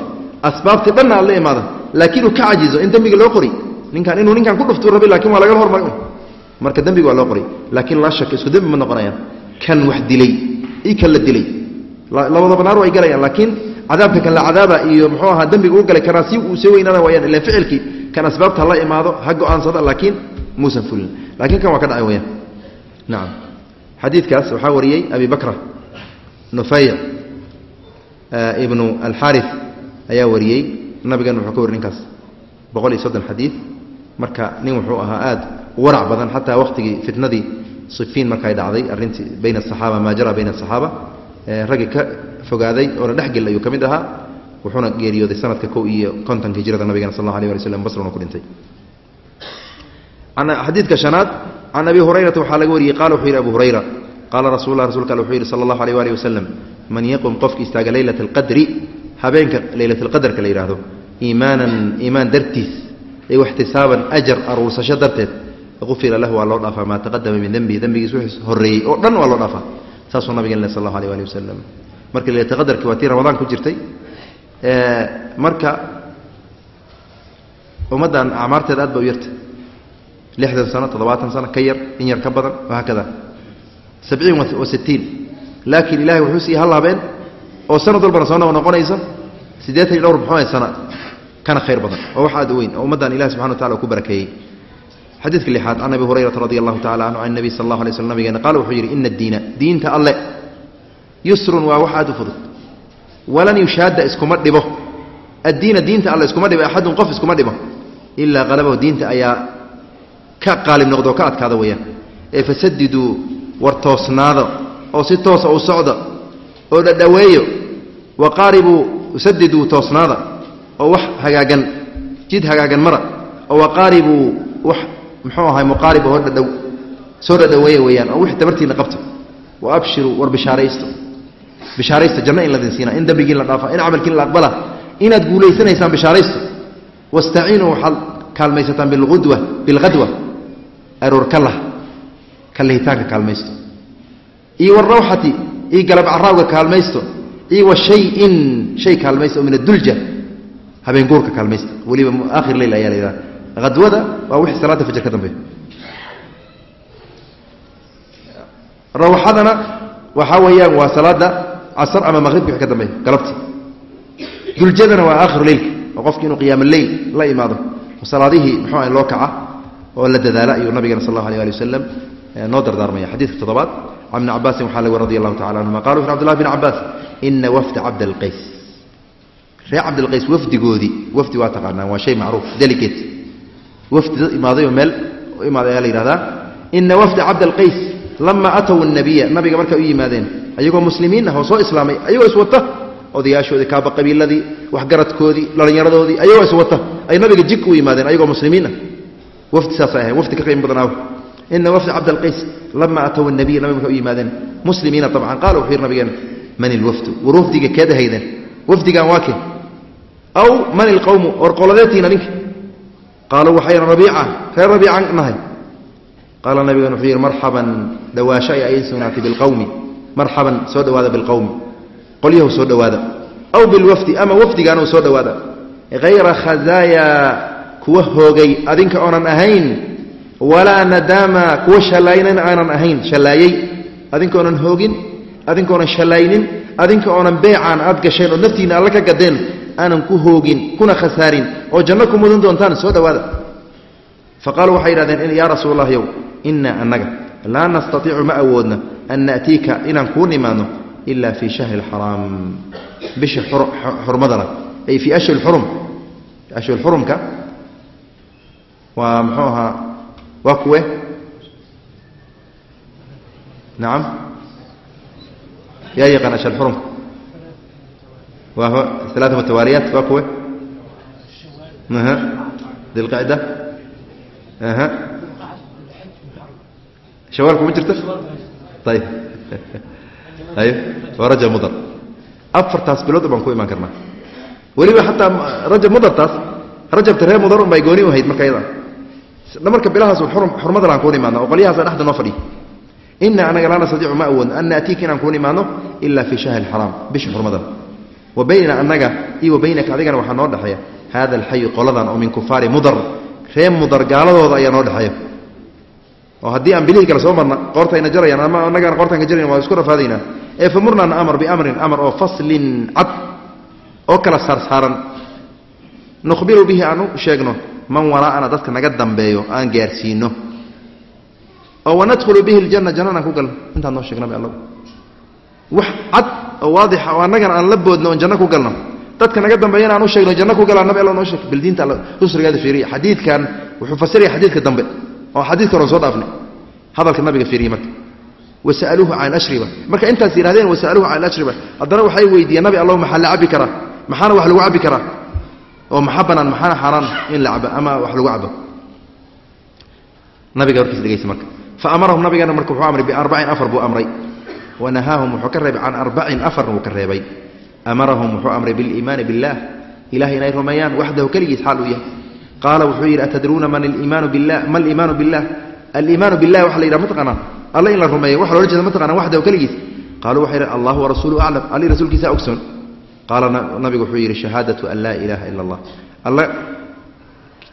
Speaker 1: asbaabtii dhanna aad imaado laakiin uu ka cajizo in dembiga loo qori ninkan inuu ninkan ku dhuftuu rabi laakiin waa lagala hormaray marka dembiga waa loo qori laakiin laa shak isku dembi ma noqonayaan. Kan wax dilay io kan la dilay. Labadaba naar way galayaan laakiin cadaabka kan la cadaaba iyo muxuu ahaa dembiga u galay kanaa si uu soo weynaana wayaan ilan ficilkii kan asbaabta la imaado ha go'aansada laakiin muusan fulin. Lakiin kan waa ka dhacay weyaan nacam xadiidkaas waxaa wariyey abi bakra nufayc ibnu alxaari ayaa wariyey nabigan wuxuu ka wari ninkaas boqol iyo soddon xadiid. Marka nin wuxuu ahaa aada warac badan xataa wakhtigii fitnadii sifiin markay dhacday arrintii bayna asaxaaba maa jara bayna asaxaaba raggii ka fogaaday oo la dhexgel ayuu ka mid ahaa wuxuuna geeriyooday sanadka kow iyo kontonka hijrada nabigana sal alla alih ali slam basruna ku dhintay. Xadiidka shanaad can abi hurayrata waxaa laga wariyey qala wuxuu yidhi abu hurayra qaala rasul lah rasulka alle wuxuu yidhi sala allahu alيh alih wasalam man yaqum qofki istaaga leylat alqadri habeenka leylat alqadarka la yidhaahdo iimaanan iimaan dartiis ee waxtisaaban ajar aruursasho darteed ufira lahu waa loo dhaafaa. Maa taqadama min dembihi dembigiis wixii horreeyey oo dhan waa loo dhaafaa. Saasuu nabigen le sal allahu alيh ali wasalam marka leylataqadarki waa tii ramadaan ku jirtay. Marka ummaddan acmaarteeda aad ba u yarta lixdan sano toddobaatan sano ka yar in yar ka badan wahaakada sabciin wa sittiin. Laakiin ilahay wuxuu siiyey hal habeen oo sanad walbana soo noq noqonaysa siddeetan iyo dhowr muxuu sana kana khayr badan. Oo wax aad u weyn oo ummaddan ilahi subxana wa tacala ku barakeeyey xadiidka lixaad can abi hurayrata radi allahu tacala canhu can nabiy sal allahu alay slm nabigeena qaala wuxuu yidhi ina addiina diinta alle yusrun waa wax aad u fudud. Walan yushaadda iskuma dhibo. Addiina diinta alle iskuma dhibo axadun qof iskuma dhibo. Ilaa qalabahu diinta ayaa ka qaalib noqdo oo ka adkaada weeyaan. Ee fasadiduu war toosnaada oo si toosa u socda oo dhadhaweeyo wa qaaribuu sadiduu toosnaada oo wax hagaagan jid hagaagan mara oo waqaaribuu wax muxuu ahay muqaarib oo dhadhow soo dhadhaweeya weeyaan oo wix tabartiina qabto. Wa war bishaaraysto. Bishaaraysta janno in ladin siina in dembigiin la dhaafa in camalkiin la aqbala inaad guulaysanaysaan bishaaraysto. Wastaciinuu waxaad kaalmaysataan biludwa bilhadwa aroor kalah kalihitaanka kaalmaysto. Iyo warawxati iyo galab caraawga kaalmaysto. Iyo wa shay kaalmaysto oo min adulja habeen guurka kaalmaysta weliba aakhir leyl ayaa la hadwada waa wixii salaada fajr ka dambeeyo rawxadana waxaa weeyaan waa salaada casar ama maqribka wixii ka dambeeyo galabtii. Duljadana waa aakhiru leylka oo qofki inuu qiyaama leyl la imaado. Salaadihii muxuu ah loo kaca oo la dadaala ayuu nabigana sal allahu alيh ali wasalam noo dardaarmaya. Xadiidka toddobaad can ibni cabaasin waxaa laga radi allahu tacala anhuma qala wuxu abdullah bn cabaas ina wafda cabdalqays. Reer cabdilqays wafdigoodii wafdi waa taqaanaa waa shay macruuf delicate wafdi dad imaaday oo meel u imaaday ayaa la yihahdaa ina wafda cabdalqays lama atow nabiya nabiga markay u yimaadeen ayagoo muslimiin ah oo soo islaamay ayagoo iswata odayaashoodii kaaba qabiiladii waxgaradkoodii dhallinyaradoodii ayagoo iswata ay nabiga jidka u yimaadeen ayagoo muslimiin ah. Wafdi saasay ahayn wafdi ka qiimo badanaaw ina wafda cabdalqays lama atow nabiya nabiga markay u yimaadeen. Muslimiina abcan qaala wuxuu yidhi nabigeena man ilwafdu war wafdiga keed haydeen wafdigan waa ke aw man ilqowmu war qoladeetiina ninka qaaluu waxayna rabiica reer rabiican nahay. Qaala nabigan wuxuu yidhi marxaban dhawaasho ay ay sugnaatay bilqowmi marxaban soo dhowaada bilqowmi qolyahu soo dhowaada. Aw bilwafdi ama wafdigaanuu soo dhowaada. Hayra khazaaya kuwa hoogay adinka oonan ahayn. Walaa nadaama kuwa shallaaynan aanan ahayn. Shallaayey adinka oonan hoogin adinka oonan shallaynin adinka oonan beecaan aad gasheen oo naftiinna alla ka gadeen aanan ku hoogin kuna khasaarin oo janno ku mudan doontaan soo dhowaada. Fa waxay yidhahdeen yaa rasuul allah yow innaa annaga laa nastatiicu ma awoodna an na'tiika inaan kuu nimaadno ila fii shahri alxaraam bisha xurmadana ay fii ashhur xurum ashhur xurumka waa muxuu ahaa waa kuwe? Nacam yaa yaqaan ashhur xurumka waa kuwe. Aha. Dilqacda aha. Shawaal kuma jirta ayib ayb waa rajab mudar. Afartaas bilood baan ku imaan karnaa. Weliba xataa rajab mudartaas rajabta reer mudar unbay gooni u ahayd marka yada marka bilahaas xurmada laan kuun imaadno oo qolyahaasa dhexda noo fadhiya ina anaga laa nastadiicu ma awoodno an naatiika inaan kuun imaadno ila fii shahri xaraam bisha xurmada wa baynana annaga iyo wa baynaka adigana waxaa noo dhexeeya. Hada alxayu qoladan oo min kufaari mudar. Ree mudar gaaladooda ayaa noo dhexeeya. Oo haddii aan bilihii kale soo marna qoortayna jarayaan ama annagana qoortaan ka jarayan waa isku rafaadaynaa ee famurnaa na amar biamrin amar oo faslin cad oo kala saarsaaran nukhbiru bihi aan sheegno man waraa'ana dadka naga dambeeyo aan gaarsiino oo wanadkhulu bihi ljanna jannanaan ku galno intaan noo sheegna alla wax cad oo waadixa oo annagana aan la boodno oon janno ku galno. Dadka naga dambeeyana aan u sheegno janno ku galaa nabi alla noo sheeg bildiinta alla usrigaada fiiriya. Xadiidkan wuxuu fasiraya xadiidka dambe oo xadiidka hore soo dhaafnay hadalka nabiga fiiriye marka. Wasa'aluuhu can ashriba. Marka intaas yidhahdeen wasa'aluuhu can ashriba haddana waxay weydiiyeen nabi allahu maxaa la cabi karaa? Maxaana wax lagu cabi karaa? Oo maxaa banaan maxaana xaaraan in la cabo ama wax lagu cabo nabiga warkiis dhegeysa marka. Fa amarahum nabigana marka wuxuu amray biarbacin afar buu amray wa nahaahum wuxuu ka reebay can arbacin afarna wuu ka reebay. amarahum wuxuu amray biliimaani billah ilahay inay rumeeyaan waxdahu keligiis xaal uu yahay qaala wuxuu yidhi atadruuna man aliimaanu billah ma aliimaanu billah aliimaanu billah waxa la yidhaha ma taqaanaan alla in la rumeeyo waxa loola jeeda ma taqaanaan waxdahu keligiis qaaluu waxay yidhahan allahu warasuuluhu aclam alli rasuulkiisa ogsoon qaala nabigu wuxuu yidhi shahaadatu an laa ilaaha ila allah alla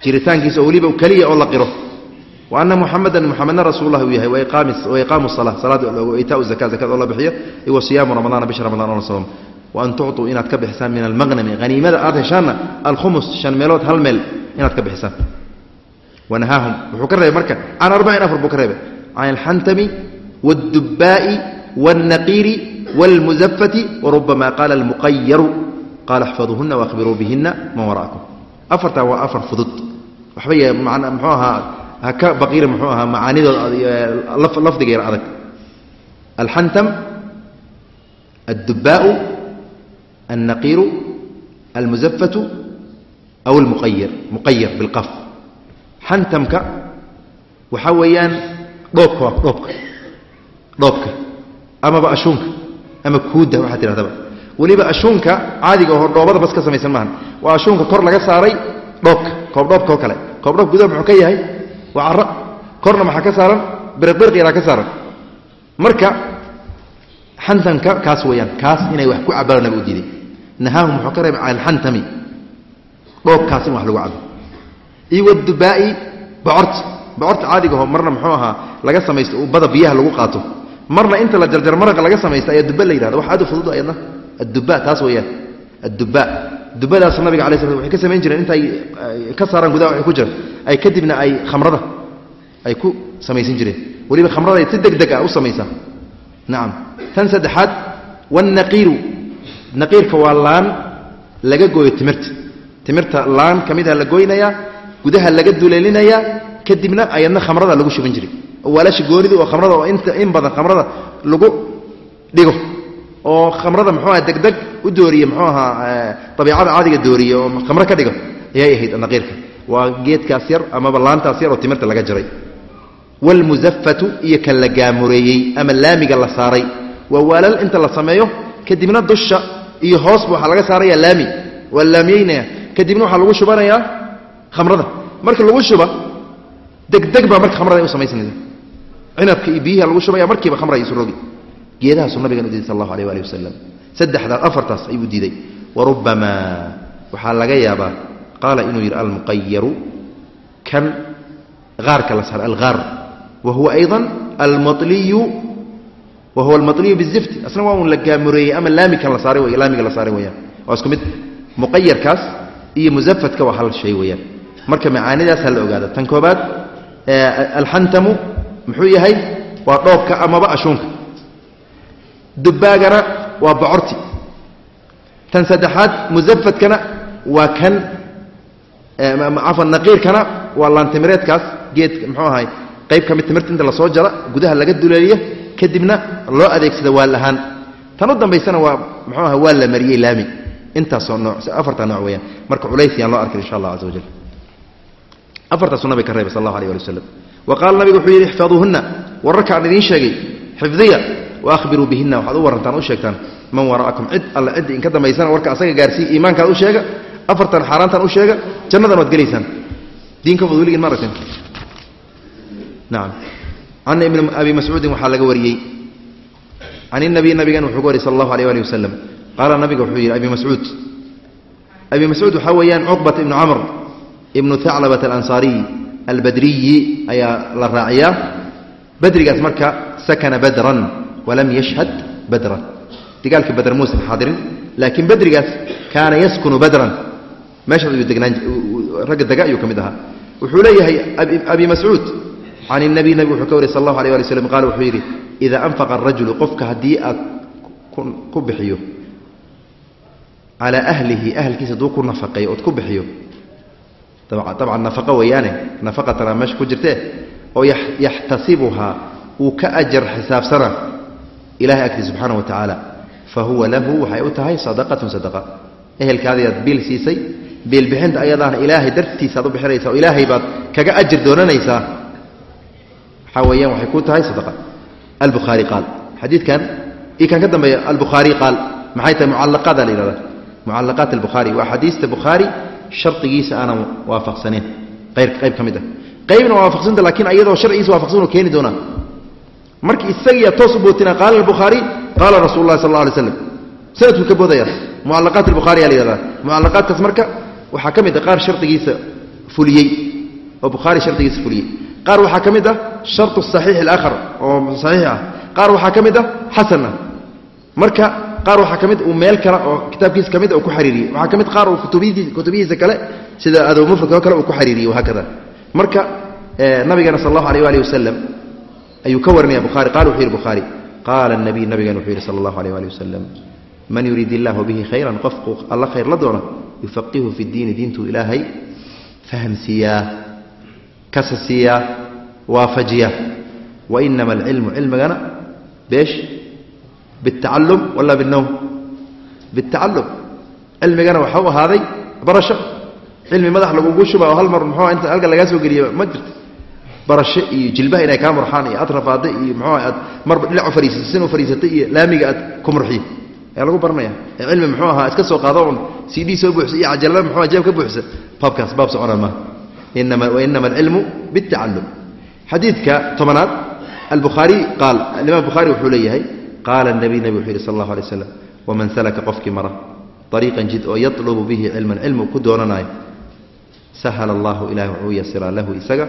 Speaker 1: jiritaankiisa weliba keliya oo la qiro wa ana muxamadan muxamedna rasuullah uu yahay waiqaamu sala salaad itaau zaka zakad oo la bixiyo wa siyaamu ramadaana bisha ramadaan oo la soom waan tucuu inaad ka bixisaan min almaqnami haniimada aad heshaanna alkhumus shan meelood hal meel inaad ka bixisaan wanahaahum wuxuu ka reebay marka can arbacin afar buu ka reebay can alxantami waاddubbaa'i wاlnaqiiri wاlmuzafati warubama qaala almuqayaru qaala axfaduuhuna waahbiruu bihina man wara'akum afartaa waa afar fudud waxba y muxuu ahaa haka baqiina muxuu ahaa macaanidooda lafdiga yar adag. Alxantam addubaau alnaqiiru almuzafatu aw almuqayir muqayir bilqaf. Xantamka waxaa weeyaan dhoobka dhoobka dhoobka amaba ashuunka ama kuudda waxaa tidhahdaba. Weliba ashuunka caadiga oo dhoobada bas ka samaysan maaha waa ashuunka kor laga saaray dhoobka koobdhoobka oo kale. Koobdhoobka gudaha muxuu ka yahay korna maxaa ka saaran? Biriqbiriqyaraa ka saaran. Marka xantamka kaas weyaan kaas inay wax ku cabaan nabi u diiday nahaahum wuxuu ka reebay can dhoobkaas in wax lagu cabo iyo wadubaa'i bocorta bocorta caadigaho marna muxuu ahaa laga samaysto bada biyaha lagu qaato. Marna inta la jarjar maraqa laga samaysta ayaa duba la yidhahda wax aad u fudud ayadna adduba taas weyaan adduba dubadaas nabiga alay sla waxay ka samayn jireen intay ka saaraan gudaha waxay ku jiraan. Ay kadibna ay khamrada ay ku samaysan jireen. Weliba khamrada ay si deg ah u samaysaa. Nacam tan saddexaad wاnaqiiru naqiirka waa laan laga gooyo timirta. Timirta laan ka mida la goynayaa gudaha laga duleelinayaa kadibna ayadna khamrada lagu shuban jiray. Oo waalashi goonida oo khamrada oo in badan khamrada lagu dhigo oo khamrada muxuu aha degdeg u dooriye muxuu ahaa abiicada caadiga dooriye oo khamro ka dhigo ayay ahayd naqiirka. Waa geedkaas yar amaba laantaas yar oo timirta laga jaray. Wاlmuzafatu iyo kan la gaamureeyey ama laamiga la saaray. Waa waalal inta la sameeyo kadibna dusha iyo hoosba waxaa laga saaraya laami. Waa laamiyeynaya kadibna waxaa lagu shubanayaa khamrada. Marka lagu shuba degdeg baa marka khamrada u samaysanaysa. Cinabka iyo biyihi lagu shubaya markiiba khamra isu rogi geedahaasu nabigan u diiday sal allahu aleh waali wasalam saddexdaa afartaas ayuu diiday. Warubama waxaa laga yaabaa qaala inuu yidhi almuqayaru kan aarka la saar alhaar wa huwa ayضa almaliyu wa huwa almaliyu bizifti. Asna waa un la gaamureeyey ama laamikan la saaray laamiga la saaray weyaan waa isku mid muqayarkaas iyo musafadka waa hal shay weyaan marka macaanidaasaa la ogaada. Tan koobaad alxantamu muxuu yahay waa dhoobka amaba ashuunka dubaagana waa bocorti. Tan saddexaad musafadkana waa kan cafan naqiirkana waa laantimireedkaas geedka muxuu ahay qayb ka timirta inta la soo jara gudaha laga duleeliyo kadibna loo adeegsada waal ahaan. Tan u dambaysana waa muxuu aha waa la mariyey laami. Intaasoo nooc afartaa nooc weeyaan. Marka culays yaan loo arkay insha allah caza wajal. Afartaasuu nabiga ka reebay sal allahu alيh ali wasalam wa qaala nabigu wuxuu yidhi ixfaduuhunna. Wararka aan idiin sheegay xifdiya waahbiruu bihina waxaad u warrantaan u sheegtaan man wara'akum cid alla ciddi inka dambaysana warka asaga gaarsii iimaankaad u sheega afartan xaaraantan u sheega jannadan waad gelaysaan diinka fud weligin ma aragteen nacam can ibni abi mascuudin waxaa laga wariyey can inabiy nabigan wuxuu ka wariyey sala allahu alيh ali wasalam qaala nabiga wuxuu yidhi abi mascuud abi mascuud waxaa weeyaan cuqbat ibnu camr ibnu thaclabat alansaariy albadriyi ayaa la raaciyaa badrigaas marka sakana badran walam yashhad badran. Dagaalkii badr muusan xaadirin laakiin badrigaas kaana yaskunu badran. Meeshaas ayuu degnaan ragga dega ayuu ka mid ahaa. Wuxuu leeyahay abi mascuud can inabiy nabig wuxuu ka wariyay sal allahu alيh ali slam qaala wuxuu yidhi idaa anfaqa arajulu qofka haddii aad ku bixiyo calaa ahlihi ahalkiisa hadduu ku nafaqeeyo ood ku bixiyo. Dabcan nafaqo weeyaane nafaqatana meesha ku jirtee oo yaxtasibuhaa uu ka ajar xisaabsana ilahay agtii subxaana wa tacaala fa huwa lahu waxay u tahay sadaqatun sadaqa. Ehelkaadii aad biil siisay biilbixinta ayadaana ilaahay dartiisa aad u bixinaysa oo ilaahay baad kaga ajir doonanaysaa. Waxaa weeyaan waxay ku tahay sadaqa. Albukhaari qaal. Xadiidkan io ka dambeeya albukhaari qaal. Maxay tahay mucallaqaada la yihahda mucallaqaat albukhaari. Waa xadiista bukhaari shardigiisa aanan waafaqsaneen qayb ka mid ah. Qaybna waa waafaqsanta lakiin ayadoo sharcigiisa waafaqsan oo keeni doonaa marka isagiya toos u bootina qaala albukhaari qaala rasul llahi sal alay slam sanadkuu ka boodaya mucallaqaat albukhaari yaa la yihahdaa mucallaqaadkaas marka waxaa ka mid ah qaar shardigiisa fuliyey oo bukhaari shardigiisa fuliyey. Qaar waxaa ka mid ah shartu saxiix alaakhar oo saxiix ah. Qaar waxaa ka mid ah xasan ah marka qaar waxaa ka mid uu meel kale oo kitaabkiisa ka mid uu ku xariiriyey waxaa ka mid qaar uu kutubihiisa kale sida adow mufradka oo kale uu ku xariiriyey wahaakada. Marka nabigeena sal allahu alيh alih wasalam ayuu ka warinaya bukhari. Qala wuxuu yidhi bukhaari qaala nabiy nabigeena wuxuu yidhi sala allahu alيh ali wasalam man yuriid illahu bihi khayran qofku alla khayr la doona yufaqihu fi diini diintuu ilaahay fahamsiiyaa kasasiiyaa waafajiya wainama alcilmu cilmigana beesh bitacalum wala binowm bitacalum cilmigana waxau ahaaday barasho. Cilmi madax lagugu shuba hal mar muxua inta halka lagaa soo geliya ma jirto barasho iyo jilbaha inay kaa murxaan iyo aad rafaada iyo muxua aad marba dhinac u fariisatay sin u fariisatay iyo laamiga aad ku murxiyo ayaa lagu baranaya. Cilmi muxuu ahaa iska soo qaado un c d soo buuxsa iyo cajalada muxua jeeb ka buuxsa. Baabkaas baab socona maaha inama wainama alcilmu bitacalum xadiidka tobanaad albukhaari qaal alimaam bukhaari wuxuu leeyahay qaala nabiy nabi wuxuu yihi sal allahu alay slam waman salaka qofkii mara ariiqan jid oo yatlubu bihi cilman cilmu ku doonanayo sahala allahu ilahi wuxuu yasiraa lahu isaga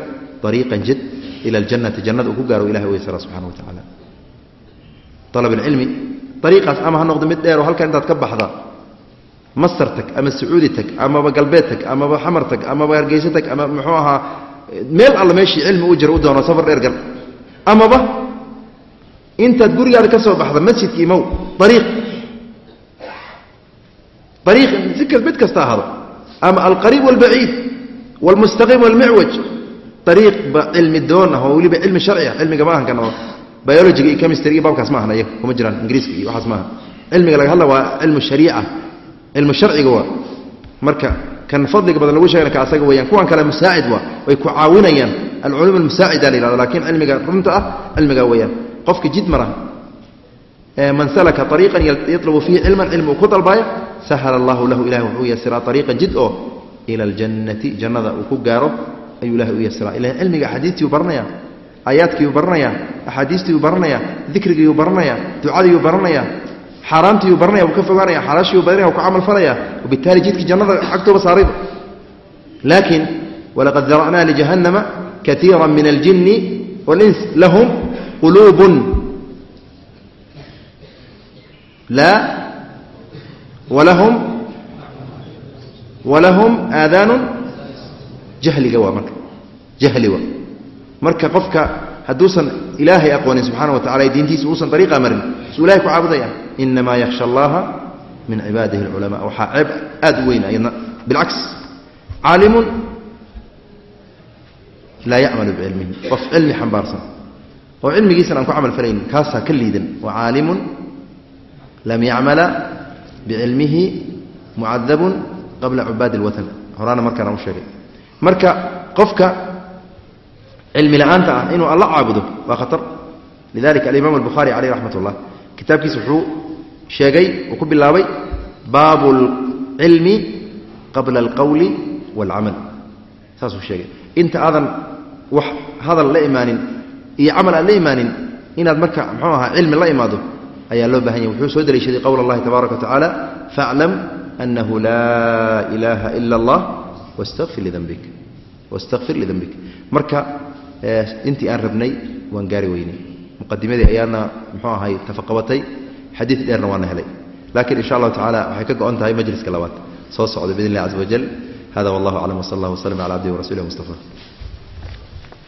Speaker 1: ariiqan jid ila aljannati jannada uu ku gaaro ilahi u yasira subxana wa tacaala alab alcilmi ariiqaas ama ha noqdo mid dheer oo halkan intaad ka baxda masar tag ama sacuudi tag amaba galbeed tag amaba xamar tag amaba hargeyso tag ama muxuu ahaa meel alla meeshii cilmi u jira u doono safar dheer gal. Amaba intaad gurigaada ka soo baxda masjidka imow ariiq ariiq mid kasta ahado ama alqariib walbaciid walmustaqiim walmicwaj ariiq ba cilmi doon ah oo weliba cilmi sharci ah cilmiga ma ahan kan oo biologiga iyo chemistry iyo baabkaas ma ahna iyaga kuma jiraan ingiriiska iyo waxaas maaha cilmiga laga hadla waa cilmu shariica cilmu sharciga waa marka kan fadliga badan lagu sheegana ka asaga weyaan kuwan kale musaacid waa way ku caawinayaan alculuum almusaacida la yihahdo laakiin cilmiga runta ah cilmiga weeyaan qofka jid mara man salaka ariiqan yatlubu fiihi cilman cilmi uu ku dalbaayo sahala allahu lahu ilahi wuxuu yasiraa ariiqan jid oo ila aljannati jannada uu ku gaaro ayuu ilahay u yasiraa ila cilmiga axaadiistii uu baranaya aayaadkiiuu baranaya axaadiistiiuu baranaya dikrigiiuu baranaya ducadiiuu baranaya xaaraamtiiuu baranaya wuu ka fogaanaya xalaashiiuu baranaya wuu ka camal falaya wabitaali jidkii jannada agtooba saarayba laakiin walaqad dara'naa lijahannama kaiira min aljinni wاlins lahum quluubun. Walahum walahum aadaanu jahliga waa marka jahli waa. Marka qofka hadduusan ilaahay aqoonin subxana wa tacala diintiisa uusan ariiqa marin suu ilahay ku caabudaya inamaa yakhsha allaha min cibaadihi alculamaa waxaa ceeb aad u weyn ayadna. Bilcaks caalimun laa yacmalu bicilmihi qof cilmi xambaarsan oo cilmigiisan aan ku camal falaynin kaasaa ka liidan. Wa caalimun lam yacmala bicilmihi mucadabun qabla cubaadi اlwatan horaana markaana u sheegay. Marka qofka cilmi la'aanta ah inuu alla caabudo waa khatar. Lidalika alimaam albukhaari caleyh raxmat ullah kitaabkiisa wuxuu sheegay uu ku bilaabay baabu alcilmi qabla alqowli waalcamal saasuu sheegay. Inta aadan wax hadal la imaanin iyo camal aan la imaanin inaad marka mxuu ahaa cilmi la imaado ayaa loo baahan yahy wuxuu soo daliishaday qowl allahi tabaaraka wa faaclam ilaaha ila allah wastaqfir lidambik wastakfir lidambik marka intii aan rabnay waan gaari weynay muqadimadii ayaana muxuu ahay tafaqabatay xadiid dheerna waana helay laakiin insha allahu tacala waxay ka go-on tahay majliska labaad soo socda biidn illahi caza wajal hada wallahu aclam wsala allah wslm cala abdihi warasuulih mustafa